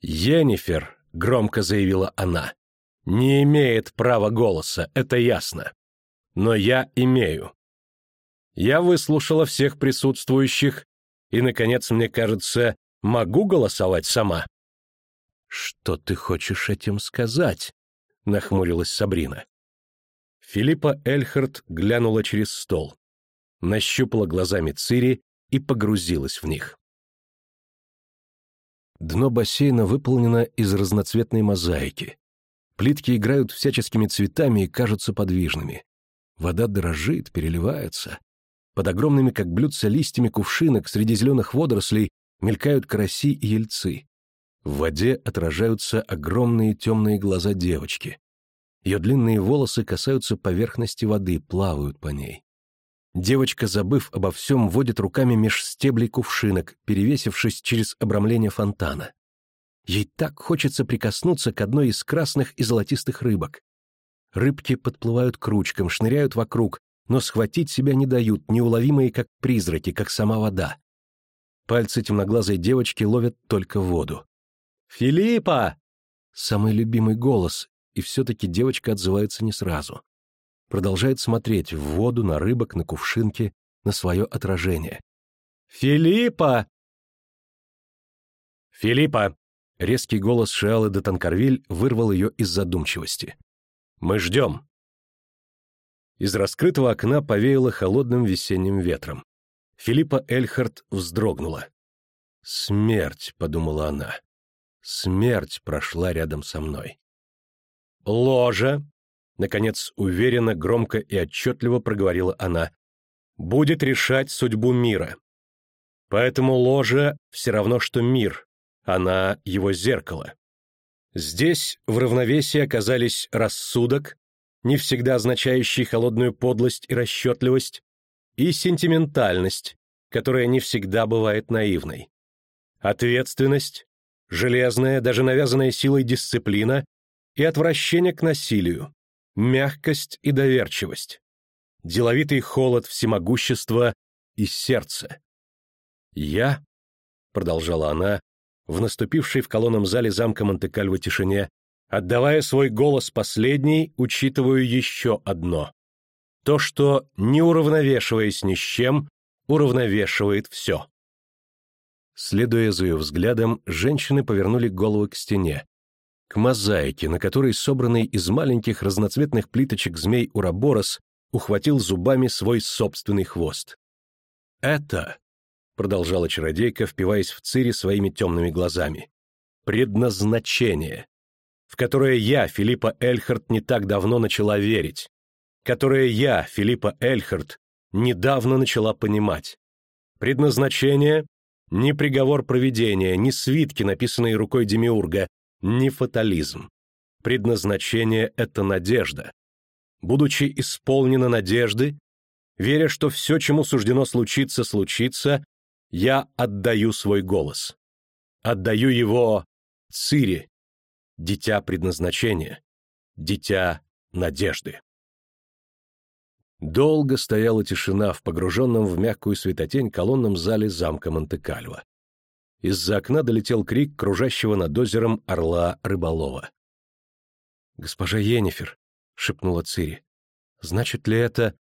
«Енифер», — громко заявила она, — «не имеет права голоса, это ясно. Но я имею. Я выслушала всех присутствующих и, наконец, мне кажется, могу голосовать сама». «Что ты хочешь этим сказать?» — нахмурилась Сабрина. Филиппа Эльхард глянула через стол, нащупала глазами Цири и погрузилась в них. Дно бассейна выполнено из разноцветной мозаики. Плитки играют всяческими цветами и кажутся подвижными. Вода дрожит, переливается. Под огромными, как блюдца, листьями кувшинок среди зеленых водорослей мелькают караси и ельцы. В воде отражаются огромные темные глаза девочки. Ее длинные волосы касаются поверхности воды, плавают по ней. Девочка, забыв обо всем, водит руками меж стеблей кувшинок, перевесившись через обрамление фонтана. Ей так хочется прикоснуться к одной из красных и золотистых рыбок. Рыбки подплывают к ручкам, шныряют вокруг, но схватить себя не дают, неуловимые как призраки, как сама вода. Пальцы темноглазой девочки ловят только воду. «Филиппа!» Самый любимый голос, и все-таки девочка отзывается не сразу. Продолжает смотреть в воду, на рыбок, на кувшинки, на свое отражение. «Филиппа!» «Филиппа!» Резкий голос Шиалы де Танкарвиль вырвал ее из задумчивости. «Мы ждем!» Из раскрытого окна повеяло холодным весенним ветром. Филиппа Эльхард вздрогнула. «Смерть», — подумала она. «Смерть прошла рядом со мной». «Ложа», — наконец уверенно, громко и отчетливо проговорила она, — «будет решать судьбу мира. Поэтому ложа все равно, что мир, она его зеркало. Здесь в равновесии оказались рассудок, не всегда означающий холодную подлость и расчетливость, и сентиментальность, которая не всегда бывает наивной. Ответственность, железная, даже навязанная силой дисциплина и отвращение к насилию, мягкость и доверчивость, деловитый холод всемогущества и сердце. «Я», — продолжала она, в наступившей в колонном зале замка Монте-Кальво тишине, отдавая свой голос последний, учитываю еще одно. То, что, не уравновешиваясь ни с чем, уравновешивает все. Следуя за ее взглядом, женщины повернули головы к стене, к мозаике, на которой собранный из маленьких разноцветных плиточек змей Ураборос ухватил зубами свой собственный хвост. «Это», — продолжала чародейка, впиваясь в Цири своими темными глазами, — «предназначение, в которое я, Филиппа Эльхард, не так давно начала верить, которое я, Филиппа Эльхард, недавно начала понимать. Предназначение — не приговор проведения, не свитки, написанные рукой Демиурга, не фатализм. Предназначение — это надежда. Будучи исполнена надежды, веря, что все, чему суждено случиться, случится, я отдаю свой голос. Отдаю его Цири, дитя предназначения, дитя надежды. Долго стояла тишина в погруженном в мягкую светотень колонном зале замка Монте-Кальво. Из-за окна долетел крик кружащего над озером орла рыболова. «Госпожа Енифер», — шепнула Цири, — «значит ли это...»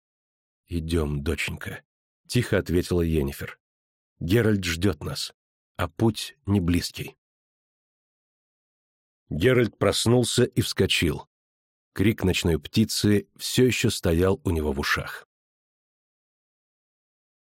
«Идем, доченька», — тихо ответила Енифер. «Геральт ждет нас, а путь не близкий». Геральт проснулся и вскочил. Крик ночной птицы все еще стоял у него в ушах.